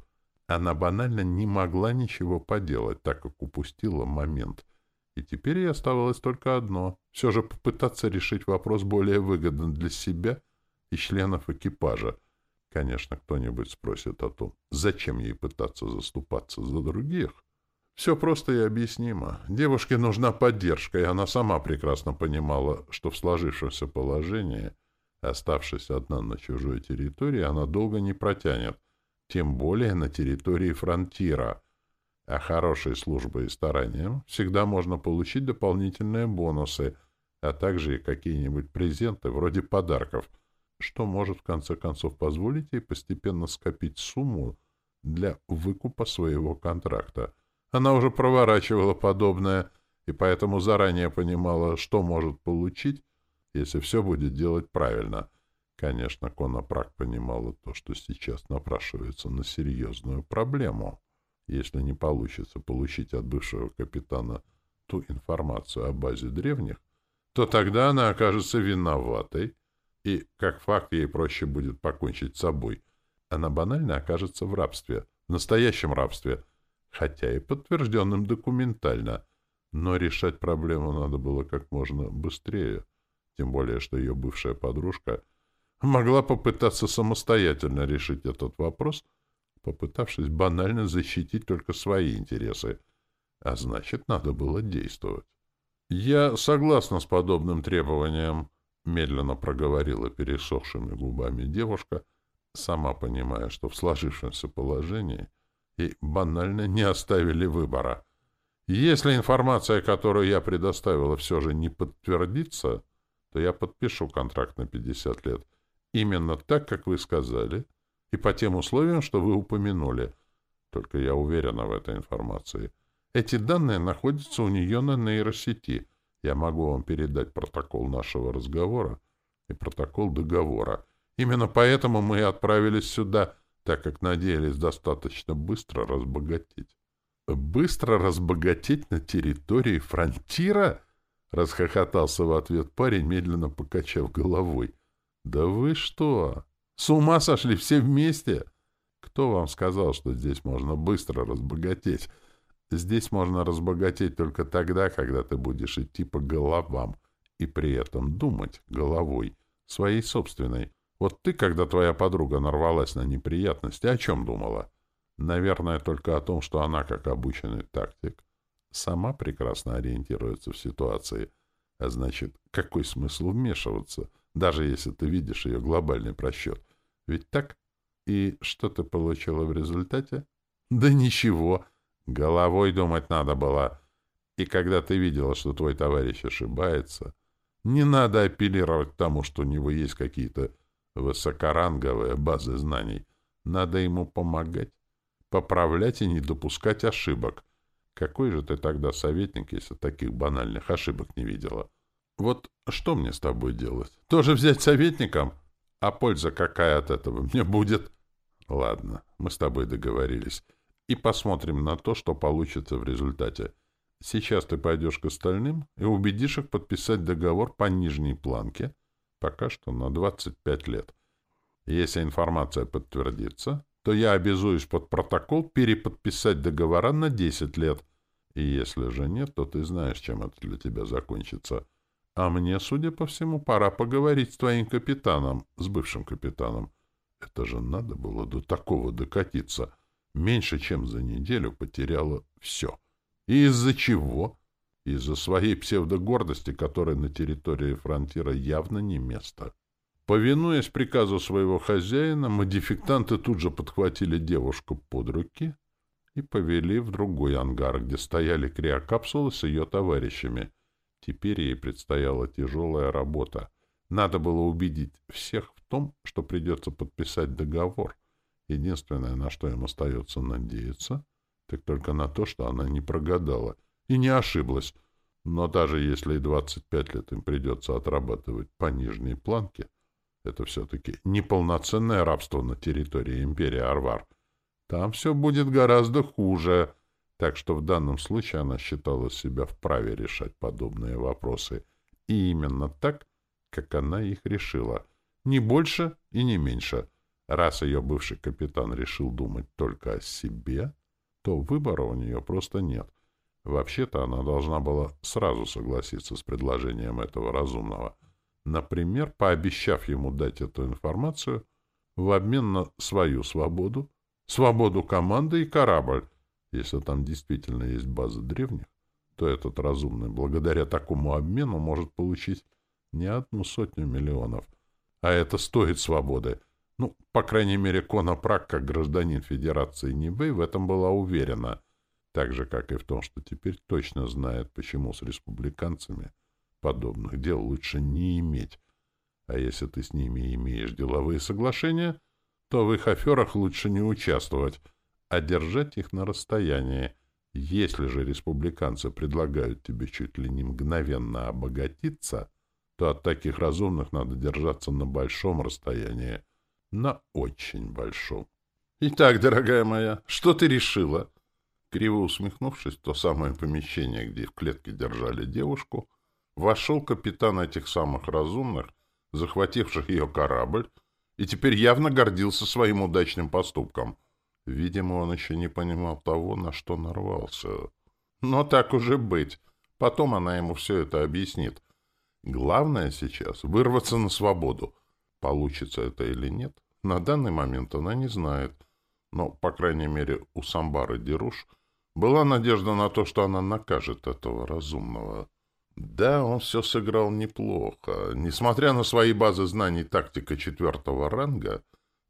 Она банально не могла ничего поделать, так как упустила момент. И теперь ей оставалось только одно — все же попытаться решить вопрос более выгодно для себя и членов экипажа — Конечно, кто-нибудь спросит о том, зачем ей пытаться заступаться за других. Все просто и объяснимо. Девушке нужна поддержка, и она сама прекрасно понимала, что в сложившемся положении, оставшись одна на чужой территории, она долго не протянет, тем более на территории фронтира. А хорошей службой и старанием всегда можно получить дополнительные бонусы, а также и какие-нибудь презенты вроде подарков — что может в конце концов позволить ей постепенно скопить сумму для выкупа своего контракта. Она уже проворачивала подобное и поэтому заранее понимала, что может получить, если все будет делать правильно. Конечно, Конопрак понимала то, что сейчас напрашивается на серьезную проблему. Если не получится получить от бывшего капитана ту информацию о базе древних, то тогда она окажется виноватой и, как факт, ей проще будет покончить с собой. Она банально окажется в рабстве, в настоящем рабстве, хотя и подтвержденным документально. Но решать проблему надо было как можно быстрее, тем более, что ее бывшая подружка могла попытаться самостоятельно решить этот вопрос, попытавшись банально защитить только свои интересы. А значит, надо было действовать. Я согласна с подобным требованием, — медленно проговорила пересохшими губами девушка, сама понимая, что в сложившемся положении ей банально не оставили выбора. Если информация, которую я предоставила, все же не подтвердится, то я подпишу контракт на 50 лет. Именно так, как вы сказали, и по тем условиям, что вы упомянули. Только я уверена в этой информации. Эти данные находятся у нее на нейросети — я могу вам передать протокол нашего разговора и протокол договора. Именно поэтому мы и отправились сюда, так как надеялись достаточно быстро разбогатеть. «Быстро разбогатеть на территории фронтира?» — расхохотался в ответ парень, медленно покачав головой. «Да вы что? С ума сошли все вместе? Кто вам сказал, что здесь можно быстро разбогатеть?» Здесь можно разбогатеть только тогда, когда ты будешь идти по головам и при этом думать головой, своей собственной. Вот ты, когда твоя подруга нарвалась на неприятности, о чем думала? Наверное, только о том, что она, как обученный тактик, сама прекрасно ориентируется в ситуации. А значит, какой смысл вмешиваться, даже если ты видишь ее глобальный просчет? Ведь так? И что ты получила в результате? Да ничего. Головой думать надо было. И когда ты видела, что твой товарищ ошибается, не надо апеллировать к тому, что у него есть какие-то высокоранговые базы знаний. Надо ему помогать, поправлять и не допускать ошибок. Какой же ты тогда советник, если таких банальных ошибок не видела? Вот что мне с тобой делать? Тоже взять советником? А польза какая от этого мне будет? Ладно, мы с тобой договорились и посмотрим на то, что получится в результате. Сейчас ты пойдешь к остальным и убедишь их подписать договор по нижней планке, пока что на 25 лет. Если информация подтвердится, то я обязуюсь под протокол переподписать договора на 10 лет. И если же нет, то ты знаешь, чем это для тебя закончится. А мне, судя по всему, пора поговорить с твоим капитаном, с бывшим капитаном. Это же надо было до такого докатиться меньше чем за неделю потеряла все. И из-за чего? Из-за своей псевдогордости, которой на территории фронтира явно не место. Повинуясь приказу своего хозяина, модификтанты тут же подхватили девушку под руки и повели в другой ангар, где стояли криокапсулы с ее товарищами. Теперь ей предстояла тяжелая работа. Надо было убедить всех в том, что придется подписать договор. Единственное, на что им остается надеяться, так только на то, что она не прогадала и не ошиблась. Но даже если и 25 лет им придется отрабатывать по нижней планке, это все-таки неполноценное рабство на территории империи Арвар. Там все будет гораздо хуже. Так что в данном случае она считала себя вправе решать подобные вопросы. И именно так, как она их решила. Не больше и не меньше. Раз ее бывший капитан решил думать только о себе, то выбора у нее просто нет. Вообще-то она должна была сразу согласиться с предложением этого разумного. Например, пообещав ему дать эту информацию в обмен на свою свободу, свободу команды и корабль. Если там действительно есть база древних, то этот разумный благодаря такому обмену может получить не одну сотню миллионов. А это стоит свободы. Ну, по крайней мере, Кона Прак, как гражданин Федерации Нибэй, в этом была уверена. Так же, как и в том, что теперь точно знает, почему с республиканцами подобных дел лучше не иметь. А если ты с ними имеешь деловые соглашения, то в их аферах лучше не участвовать, а держать их на расстоянии. Если же республиканцы предлагают тебе чуть ли не мгновенно обогатиться, то от таких разумных надо держаться на большом расстоянии. На очень большом. «Итак, дорогая моя, что ты решила?» Криво усмехнувшись в то самое помещение, где в клетке держали девушку, вошел капитан этих самых разумных, захвативших ее корабль, и теперь явно гордился своим удачным поступком. Видимо, он еще не понимал того, на что нарвался. Но так уже быть. Потом она ему все это объяснит. Главное сейчас — вырваться на свободу. Получится это или нет, на данный момент она не знает. Но, по крайней мере, у Самбары Деруш была надежда на то, что она накажет этого разумного. Да, он все сыграл неплохо. Несмотря на свои базы знаний тактика четвертого ранга,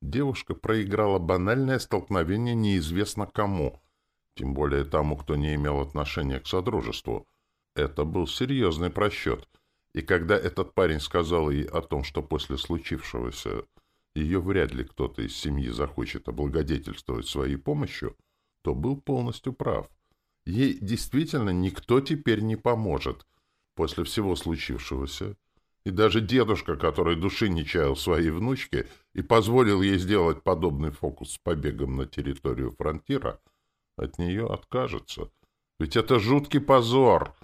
девушка проиграла банальное столкновение неизвестно кому, тем более тому, кто не имел отношения к Содружеству. Это был серьезный просчет. И когда этот парень сказал ей о том, что после случившегося ее вряд ли кто-то из семьи захочет облагодетельствовать своей помощью, то был полностью прав. Ей действительно никто теперь не поможет — после всего случившегося, и даже дедушка, который души не чаял своей внучке и позволил ей сделать подобный фокус с побегом на территорию фронтира, от нее откажется. Ведь это жуткий позор.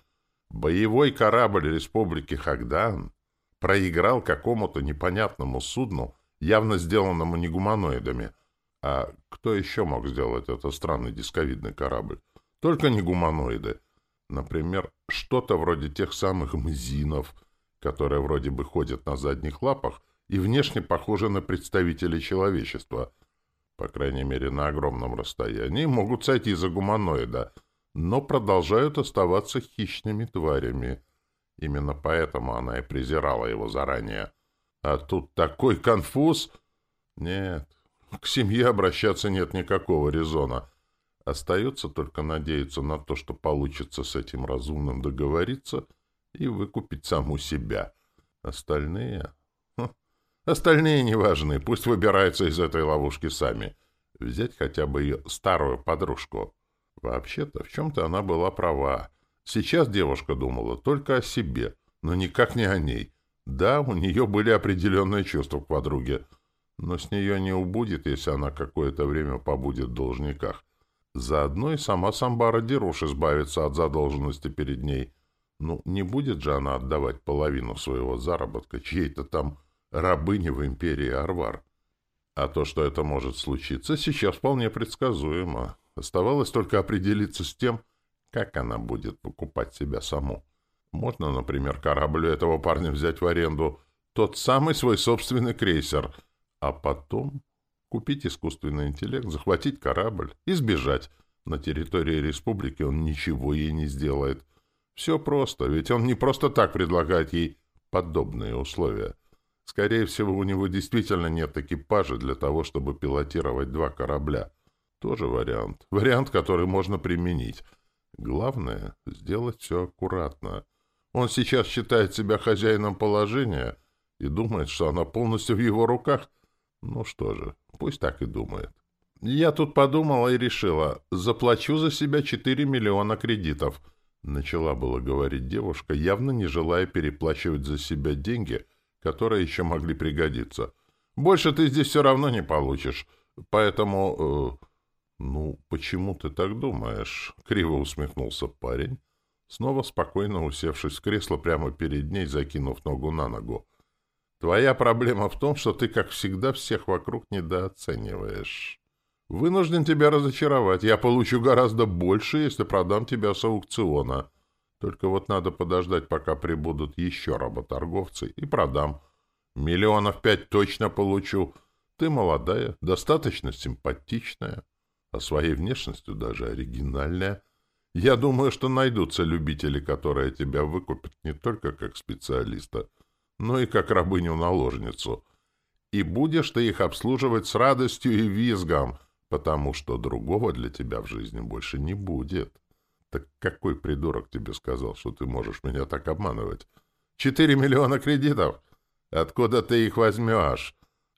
Боевой корабль Республики Хагдан проиграл какому-то непонятному судну, явно сделанному не гуманоидами. А кто еще мог сделать этот странный дисковидный корабль? Только не гуманоиды. Например, что-то вроде тех самых мзинов, которые вроде бы ходят на задних лапах и внешне похожи на представителей человечества. По крайней мере, на огромном расстоянии могут сойти за гуманоида, но продолжают оставаться хищными тварями. Именно поэтому она и презирала его заранее. А тут такой конфуз! Нет, к семье обращаться нет никакого резона. Остается только надеяться на то, что получится с этим разумным договориться и выкупить саму себя. Остальные... Хм, остальные не важны, пусть выбираются из этой ловушки сами. Взять хотя бы ее старую подружку. Вообще-то, в чем-то она была права. Сейчас девушка думала только о себе, но никак не о ней. Да, у нее были определенные чувства к подруге, но с нее не убудет, если она какое-то время побудет в должниках. Заодно и сама Самбара Деруш избавится от задолженности перед ней. Ну, не будет же она отдавать половину своего заработка чьей-то там рабыне в империи Арвар. А то, что это может случиться, сейчас вполне предсказуемо. Оставалось только определиться с тем, как она будет покупать себя саму. Можно, например, кораблю этого парня взять в аренду, тот самый свой собственный крейсер, а потом купить искусственный интеллект, захватить корабль и сбежать. На территории республики он ничего ей не сделает. Все просто, ведь он не просто так предлагает ей подобные условия. Скорее всего, у него действительно нет экипажа для того, чтобы пилотировать два корабля. Тоже вариант. Вариант, который можно применить. Главное — сделать все аккуратно. Он сейчас считает себя хозяином положения и думает, что она полностью в его руках. Ну что же, пусть так и думает. Я тут подумала и решила, заплачу за себя 4 миллиона кредитов. Начала было говорить девушка, явно не желая переплачивать за себя деньги, которые еще могли пригодиться. Больше ты здесь все равно не получишь, поэтому... «Ну, почему ты так думаешь?» — криво усмехнулся парень, снова спокойно усевшись в кресло прямо перед ней, закинув ногу на ногу. «Твоя проблема в том, что ты, как всегда, всех вокруг недооцениваешь. Вынужден тебя разочаровать. Я получу гораздо больше, если продам тебя с аукциона. Только вот надо подождать, пока прибудут еще работорговцы, и продам. Миллионов пять точно получу. Ты молодая, достаточно симпатичная» а своей внешностью даже оригинальная. Я думаю, что найдутся любители, которые тебя выкупят не только как специалиста, но и как рабыню-наложницу. И будешь ты их обслуживать с радостью и визгом, потому что другого для тебя в жизни больше не будет. Так какой придурок тебе сказал, что ты можешь меня так обманывать? Четыре миллиона кредитов? Откуда ты их возьмешь?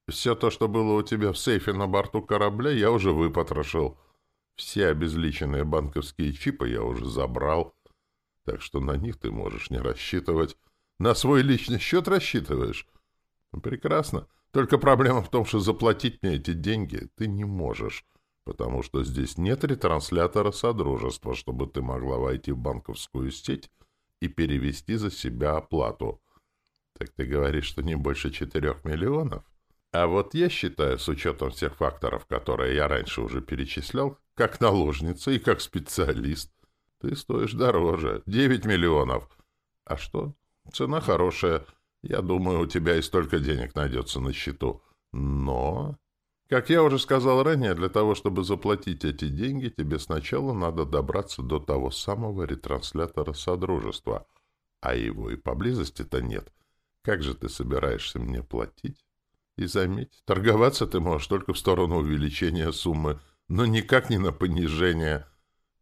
Все то, что было у тебя в сейфе на борту корабля, я уже выпотрошил. Все обезличенные банковские чипы я уже забрал. Так что на них ты можешь не рассчитывать. На свой личный счет рассчитываешь? Прекрасно. Только проблема в том, что заплатить мне эти деньги ты не можешь, потому что здесь нет ретранслятора Содружества, чтобы ты могла войти в банковскую сеть и перевести за себя оплату. Так ты говоришь, что не больше четырех миллионов? — а вот я считаю, с учетом всех факторов, которые я раньше уже перечислял, как наложница и как специалист, ты стоишь дороже. Девять миллионов. А что? Цена хорошая. Я думаю, у тебя и столько денег найдется на счету. Но... Как я уже сказал ранее, для того, чтобы заплатить эти деньги, тебе сначала надо добраться до того самого ретранслятора Содружества. А его и поблизости-то нет. Как же ты собираешься мне платить? И заметь, торговаться ты можешь только в сторону увеличения суммы, но никак не на понижение.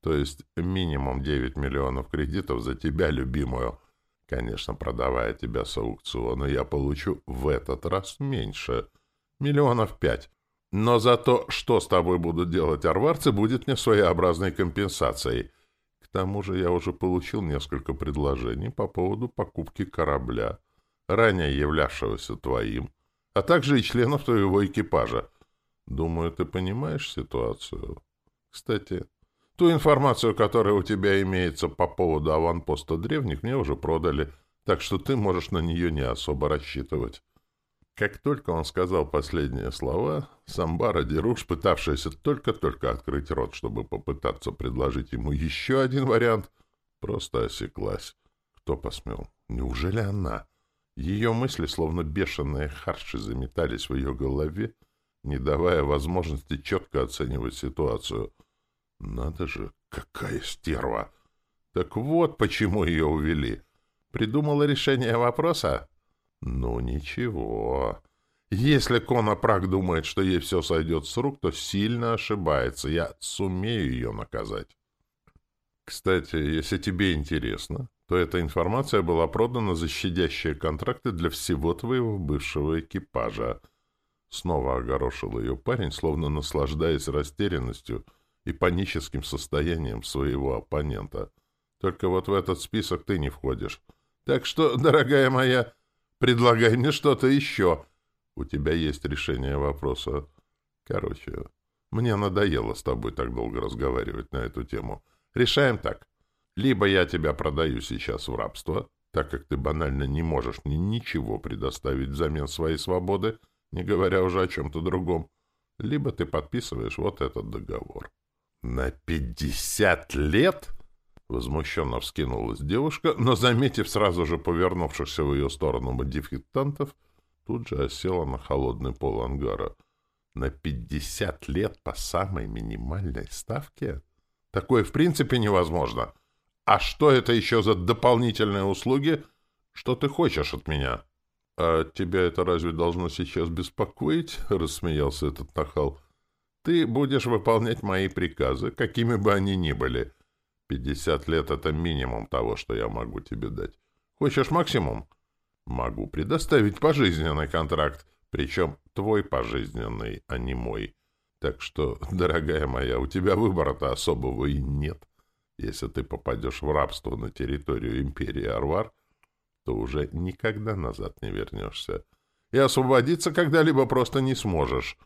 То есть минимум 9 миллионов кредитов за тебя, любимую. Конечно, продавая тебя с аукциона, я получу в этот раз меньше. Миллионов пять. Но за то, что с тобой будут делать арварцы, будет мне своеобразной компенсацией. К тому же я уже получил несколько предложений по поводу покупки корабля, ранее являвшегося твоим, а также и членов твоего экипажа. Думаю, ты понимаешь ситуацию. Кстати, ту информацию, которая у тебя имеется по поводу аванпоста древних, мне уже продали, так что ты можешь на нее не особо рассчитывать. Как только он сказал последние слова, Самбара Деруш, пытавшаяся только-только открыть рот, чтобы попытаться предложить ему еще один вариант, просто осеклась. Кто посмел? Неужели она? Ее мысли, словно бешеные харши, заметались в ее голове, не давая возможности четко оценивать ситуацию. Надо же, какая стерва! Так вот почему ее увели. Придумала решение вопроса? Ну, ничего. Если Кона Прак думает, что ей все сойдет с рук, то сильно ошибается. Я сумею ее наказать. Кстати, если тебе интересно, то эта информация была продана за щадящие контракты для всего твоего бывшего экипажа. Снова огорошил ее парень, словно наслаждаясь растерянностью и паническим состоянием своего оппонента. Только вот в этот список ты не входишь. Так что, дорогая моя, предлагай мне что-то еще. У тебя есть решение вопроса. Короче, мне надоело с тобой так долго разговаривать на эту тему. Решаем так. Либо я тебя продаю сейчас в рабство, так как ты банально не можешь мне ничего предоставить взамен своей свободы, не говоря уже о чем-то другом, либо ты подписываешь вот этот договор. «На пятьдесят лет?» Возмущенно вскинулась девушка, но, заметив сразу же повернувшихся в ее сторону модификантов, тут же осела на холодный пол ангара. «На пятьдесят лет по самой минимальной ставке? Такое в принципе невозможно!» «А что это еще за дополнительные услуги? Что ты хочешь от меня?» «А тебя это разве должно сейчас беспокоить?» — рассмеялся этот нахал. Ты будешь выполнять мои приказы, какими бы они ни были. Пятьдесят лет — это минимум того, что я могу тебе дать. Хочешь максимум? Могу предоставить пожизненный контракт, причем твой пожизненный, а не мой. Так что, дорогая моя, у тебя выбора-то особого и нет. Если ты попадешь в рабство на территорию империи Арвар, то уже никогда назад не вернешься. И освободиться когда-либо просто не сможешь.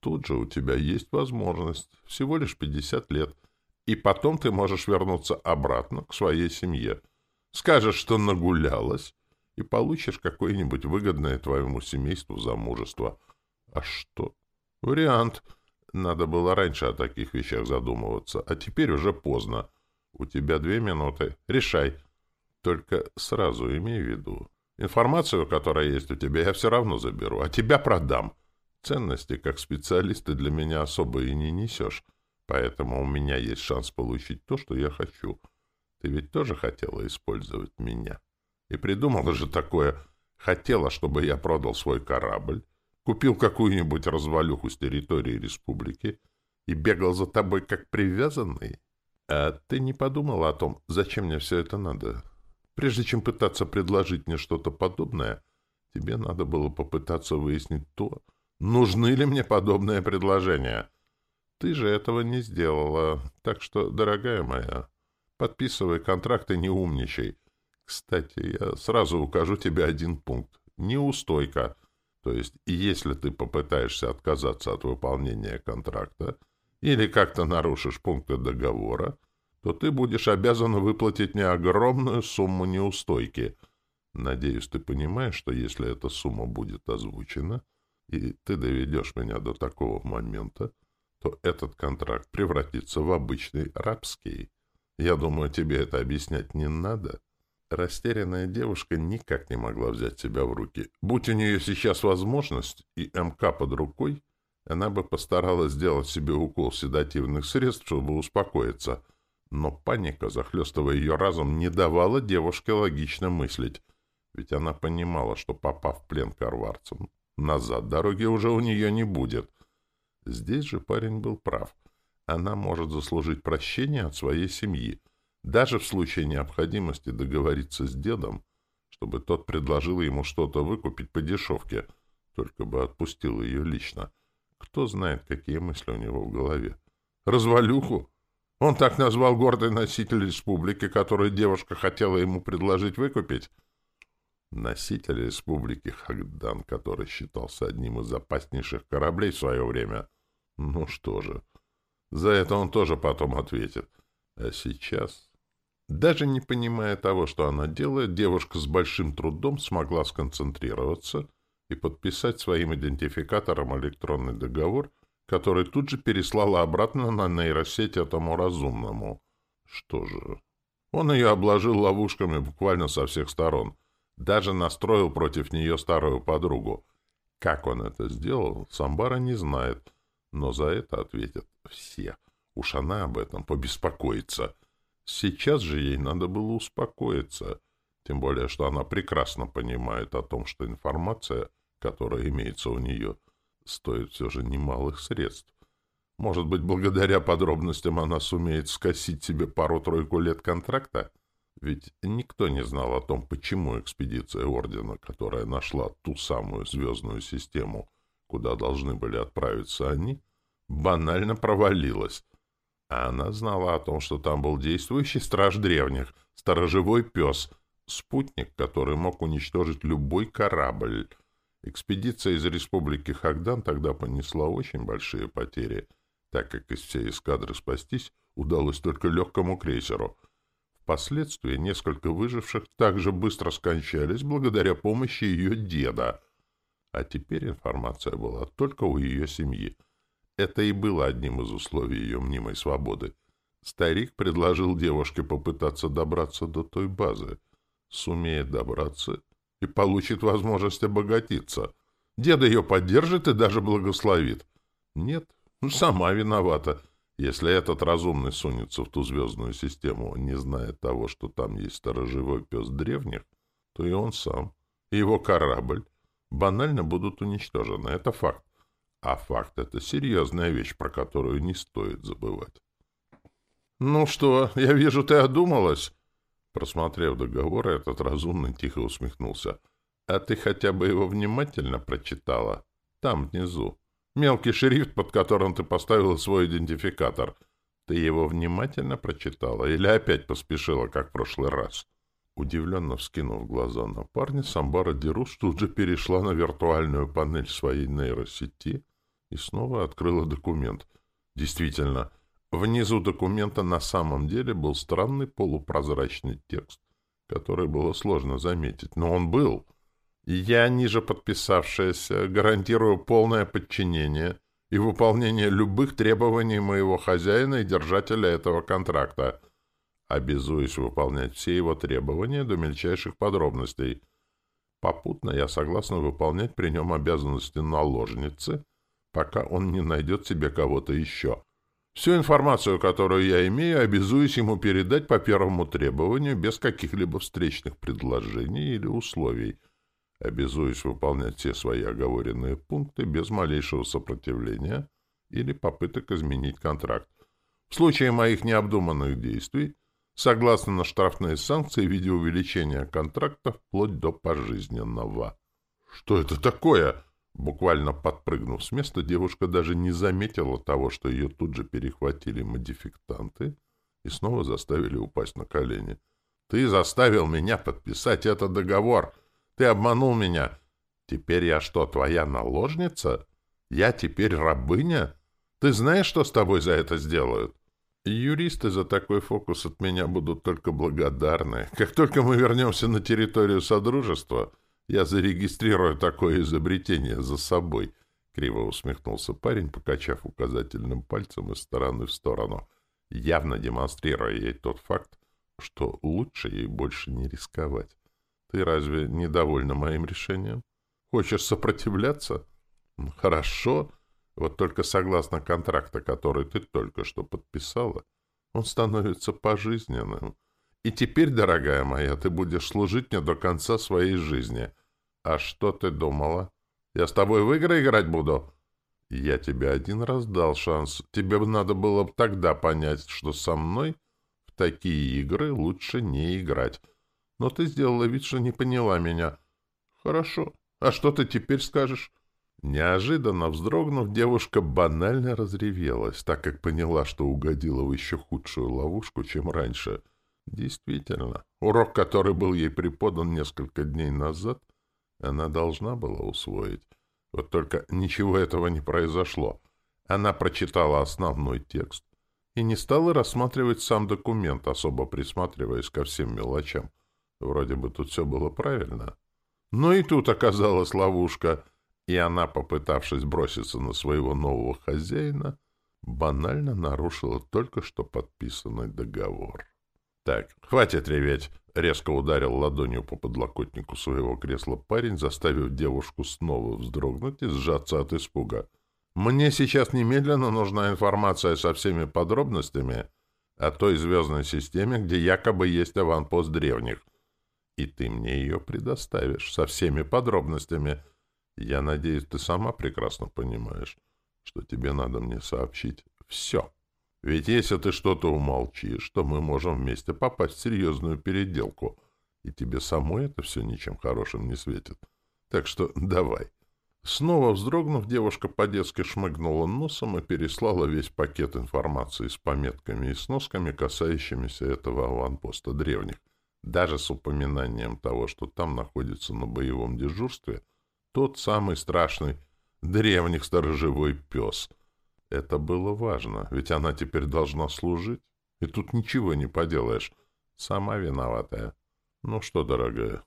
Тут же у тебя есть возможность, всего лишь 50 лет, и потом ты можешь вернуться обратно к своей семье. Скажешь, что нагулялась, и получишь какое-нибудь выгодное твоему семейству замужество. А что? Вариант. Надо было раньше о таких вещах задумываться, а теперь уже поздно. У тебя две минуты. Решай. Только сразу имей в виду. Информацию, которая есть у тебя, я все равно заберу, а тебя продам. Ценности как специалист ты для меня особо и не несешь, поэтому у меня есть шанс получить то, что я хочу. Ты ведь тоже хотела использовать меня?» И придумала же такое. Хотела, чтобы я продал свой корабль, купил какую-нибудь развалюху с территории республики и бегал за тобой как привязанный. А ты не подумала о том, зачем мне все это надо? Прежде чем пытаться предложить мне что-то подобное, тебе надо было попытаться выяснить то, нужны ли мне подобные предложения. Ты же этого не сделала, так что, дорогая моя, подписывай контракт и не умничай. Кстати, я сразу укажу тебе один пункт. Неустойка. То есть, если ты попытаешься отказаться от выполнения контракта или как-то нарушишь пункты договора, то ты будешь обязан выплатить мне огромную сумму неустойки. Надеюсь, ты понимаешь, что если эта сумма будет озвучена, и ты доведешь меня до такого момента, то этот контракт превратится в обычный рабский. Я думаю, тебе это объяснять не надо. Растерянная девушка никак не могла взять себя в руки. Будь у нее сейчас возможность и МК под рукой, она бы постаралась сделать себе укол седативных средств, чтобы успокоиться. Но паника, захлестывая ее разум, не давала девушке логично мыслить. Ведь она понимала, что, попав в плен к назад дороги уже у нее не будет. Здесь же парень был прав. Она может заслужить прощение от своей семьи — даже в случае необходимости договориться с дедом, чтобы тот предложил ему что-то выкупить по дешевке, только бы отпустил ее лично. Кто знает, какие мысли у него в голове. Развалюху? Он так назвал гордый носитель республики, которую девушка хотела ему предложить выкупить? Носитель республики Хагдан, который считался одним из опаснейших кораблей в свое время. Ну что же, за это он тоже потом ответит. А сейчас... Даже не понимая того, что она делает, девушка с большим трудом смогла сконцентрироваться и подписать своим идентификатором электронный договор, который тут же переслала обратно на нейросеть этому разумному. Что же... Он ее обложил ловушками буквально со всех сторон. Даже настроил против нее старую подругу. Как он это сделал, Самбара не знает. Но за это ответят все. Уж она об этом побеспокоится. Сейчас же ей надо было успокоиться, тем более, что она прекрасно понимает о том, что информация, которая имеется у нее, стоит все же немалых средств. Может быть, благодаря подробностям она сумеет скосить себе пару-тройку лет контракта? Ведь никто не знал о том, почему экспедиция Ордена, которая нашла ту самую звездную систему, куда должны были отправиться они, банально провалилась. А она знала о том, что там был действующий страж древних, сторожевой пес, спутник, который мог уничтожить любой корабль. Экспедиция из республики Хагдан тогда понесла очень большие потери, так как из всей эскадры спастись удалось только легкому крейсеру. Впоследствии несколько выживших также быстро скончались благодаря помощи ее деда. А теперь информация была только у ее семьи — это и было одним из условий ее мнимой свободы. Старик предложил девушке попытаться добраться до той базы. Сумеет добраться и получит возможность обогатиться. Дед ее поддержит и даже благословит. Нет, ну, сама виновата. Если этот разумный сунется в ту звездную систему, не зная того, что там есть сторожевой пес древних, то и он сам, и его корабль банально будут уничтожены. Это факт. А факт — это серьезная вещь, про которую не стоит забывать. «Ну что, я вижу, ты одумалась?» Просмотрев договор, этот разумный тихо усмехнулся. «А ты хотя бы его внимательно прочитала? Там, внизу. Мелкий шрифт, под которым ты поставила свой идентификатор. Ты его внимательно прочитала или опять поспешила, как в прошлый раз?» Удивленно вскинув глаза на парня, Самбара Дерус тут же перешла на виртуальную панель своей нейросети и снова открыла документ. Действительно, внизу документа на самом деле был странный полупрозрачный текст, который было сложно заметить, но он был. Я, ниже подписавшаяся, гарантирую полное подчинение и выполнение любых требований моего хозяина и держателя этого контракта, обязуюсь выполнять все его требования до мельчайших подробностей. Попутно я согласна выполнять при нем обязанности наложницы — пока он не найдет себе кого-то еще. Всю информацию, которую я имею, обязуюсь ему передать по первому требованию, без каких-либо встречных предложений или условий. Обязуюсь выполнять все свои оговоренные пункты без малейшего сопротивления или попыток изменить контракт. В случае моих необдуманных действий, согласно на штрафные санкции в виде увеличения контракта вплоть до пожизненного. «Что это такое?» Буквально подпрыгнув с места, девушка даже не заметила того, что ее тут же перехватили модификтанты и снова заставили упасть на колени. «Ты заставил меня подписать этот договор! Ты обманул меня! Теперь я что, твоя наложница? Я теперь рабыня? Ты знаешь, что с тобой за это сделают?» Юристы за такой фокус от меня будут только благодарны. Как только мы вернемся на территорию Содружества, я зарегистрирую такое изобретение за собой. Криво усмехнулся парень, покачав указательным пальцем из стороны в сторону, явно демонстрируя ей тот факт, что лучше ей больше не рисковать. Ты разве недовольна моим решением? Хочешь сопротивляться? Хорошо. Вот только согласно контракта, который ты только что подписала, он становится пожизненным. И теперь, дорогая моя, ты будешь служить мне до конца своей жизни. А что ты думала? Я с тобой в игры играть буду? Я тебе один раз дал шанс. Тебе надо было тогда понять, что со мной в такие игры лучше не играть. Но ты сделала вид, что не поняла меня. Хорошо. А что ты теперь скажешь? Неожиданно вздрогнув, девушка банально разревелась, так как поняла, что угодила в еще худшую ловушку, чем раньше. Действительно, урок, который был ей преподан несколько дней назад, она должна была усвоить. Вот только ничего этого не произошло. Она прочитала основной текст и не стала рассматривать сам документ, особо присматриваясь ко всем мелочам. Вроде бы тут все было правильно. Но и тут оказалась ловушка, и она, попытавшись броситься на своего нового хозяина, банально нарушила только что подписанный договор. «Так, хватит реветь!» — резко ударил ладонью по подлокотнику своего кресла парень, заставив девушку снова вздрогнуть и сжаться от испуга. «Мне сейчас немедленно нужна информация со всеми подробностями о той звездной системе, где якобы есть аванпост древних. И ты мне ее предоставишь со всеми подробностями. Я надеюсь, ты сама прекрасно понимаешь, что тебе надо мне сообщить все». Ведь если ты что-то умолчишь, то мы можем вместе попасть в серьезную переделку, и тебе самой это все ничем хорошим не светит. Так что давай. Снова вздрогнув, девушка по-детски шмыгнула носом и переслала весь пакет информации с пометками и сносками, касающимися этого аванпоста древних. Даже с упоминанием того, что там находится на боевом дежурстве тот самый страшный древних сторожевой пес — это было важно, ведь она теперь должна служить. И тут ничего не поделаешь. Сама виноватая. Ну что, дорогая,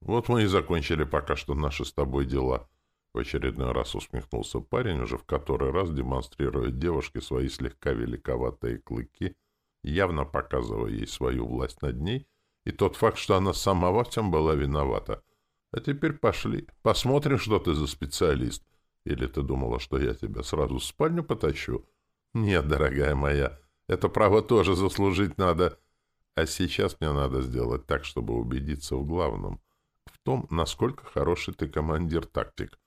вот мы и закончили пока что наши с тобой дела. В очередной раз усмехнулся парень, уже в который раз демонстрируя девушке свои слегка великоватые клыки, явно показывая ей свою власть над ней, и тот факт, что она сама во всем была виновата. А теперь пошли, посмотрим, что ты за специалист. Или ты думала, что я тебя сразу в спальню потащу? Нет, дорогая моя, это право тоже заслужить надо. А сейчас мне надо сделать так, чтобы убедиться в главном. В том, насколько хороший ты командир-тактик.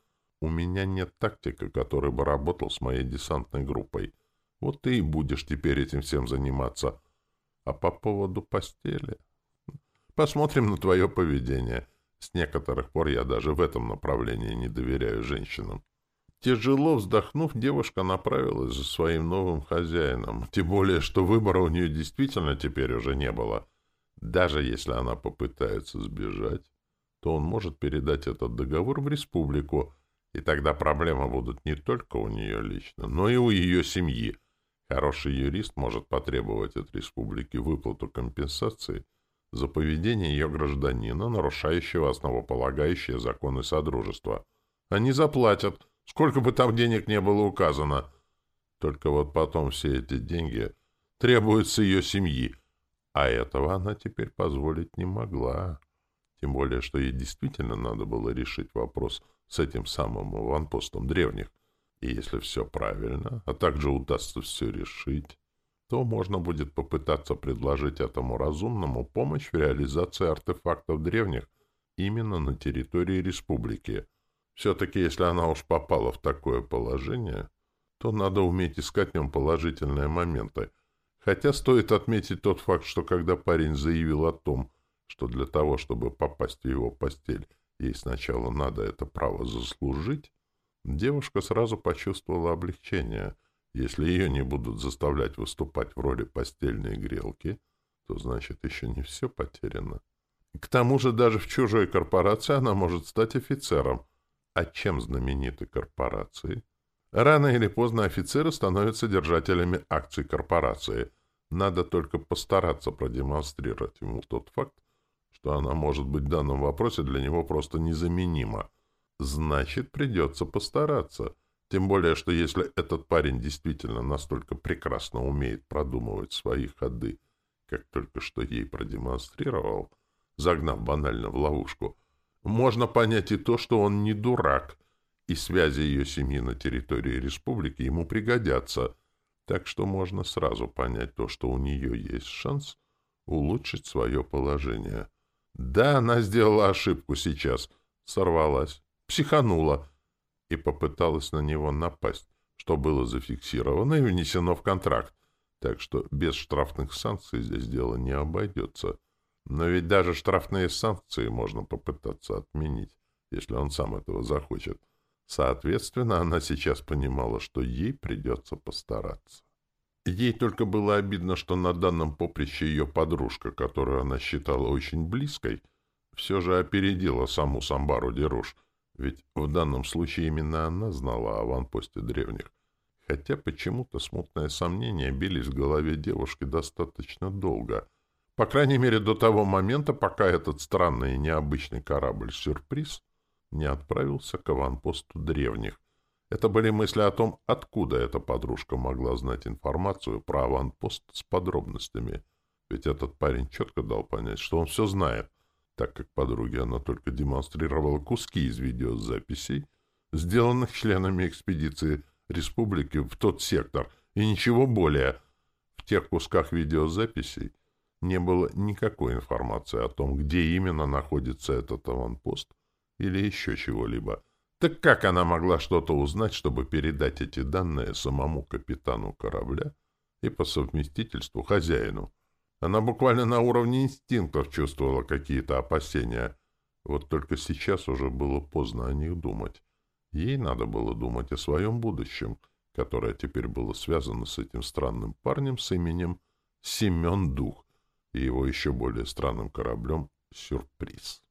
У меня нет тактика, который бы работал с моей десантной группой. Вот ты и будешь теперь этим всем заниматься. А по поводу постели... Посмотрим на твое поведение. С некоторых пор я даже в этом направлении не доверяю женщинам. Тяжело вздохнув, девушка направилась за своим новым хозяином. Тем более, что выбора у нее действительно теперь уже не было. Даже если она попытается сбежать, то он может передать этот договор в республику, и тогда проблемы будут не только у нее лично, но и у ее семьи. Хороший юрист может потребовать от республики выплату компенсации за поведение ее гражданина, нарушающего основополагающие законы Содружества. Они заплатят, сколько бы там денег не было указано. Только вот потом все эти деньги требуются ее семьи, а этого она теперь позволить не могла. Тем более, что ей действительно надо было решить вопрос с этим самым аванпостом древних. И если все правильно, а также удастся все решить, то можно будет попытаться предложить этому разумному помощь в реализации артефактов древних именно на территории республики. Все-таки, если она уж попала в такое положение, то надо уметь искать в нем положительные моменты — Хотя стоит отметить тот факт, что когда парень заявил о том, что для того, чтобы попасть в его постель, ей сначала надо это право заслужить, девушка сразу почувствовала облегчение. Если ее не будут заставлять выступать в роли постельной грелки, то значит еще не все потеряно. К тому же даже в чужой корпорации она может стать офицером. А чем знамениты корпорации? Рано или поздно офицеры становятся держателями акций корпорации. Надо только постараться продемонстрировать ему тот факт, что она может быть в данном вопросе для него просто незаменима. Значит, придется постараться. Тем более, что если этот парень действительно настолько прекрасно умеет продумывать свои ходы, как только что ей продемонстрировал, загнав банально в ловушку, можно понять и то, что он не дурак — и связи ее семьи на территории республики ему пригодятся, так что можно сразу понять то, что у нее есть шанс улучшить свое положение. Да, она сделала ошибку сейчас, сорвалась, психанула и попыталась на него напасть, что было зафиксировано и внесено в контракт, так что без штрафных санкций здесь дело не обойдется. Но ведь даже штрафные санкции можно попытаться отменить, если он сам этого захочет. Соответственно, она сейчас понимала, что ей придется постараться. Ей только было обидно, что на данном поприще ее подружка, которую она считала очень близкой, все же опередила саму Самбару Деруш, ведь в данном случае именно она знала о аванпосте древних. Хотя почему-то смутные сомнения бились в голове девушки достаточно долго. По крайней мере, до того момента, пока этот странный и необычный корабль-сюрприз не отправился к аванпосту древних. Это были мысли о том, откуда эта подружка могла знать информацию про аванпост с подробностями. Ведь этот парень четко дал понять, что он все знает, так как подруге она только демонстрировала куски из видеозаписей, сделанных членами экспедиции республики в тот сектор, и ничего более. В тех кусках видеозаписей не было никакой информации о том, где именно находится этот аванпост, или еще чего-либо. Так как она могла что-то узнать, чтобы передать эти данные самому капитану корабля и по совместительству хозяину? Она буквально на уровне инстинктов чувствовала какие-то опасения. Вот только сейчас уже было поздно о них думать. Ей надо было думать о своем будущем, которое теперь было связано с этим странным парнем с именем Семен Дух и его еще более странным кораблем «Сюрприз».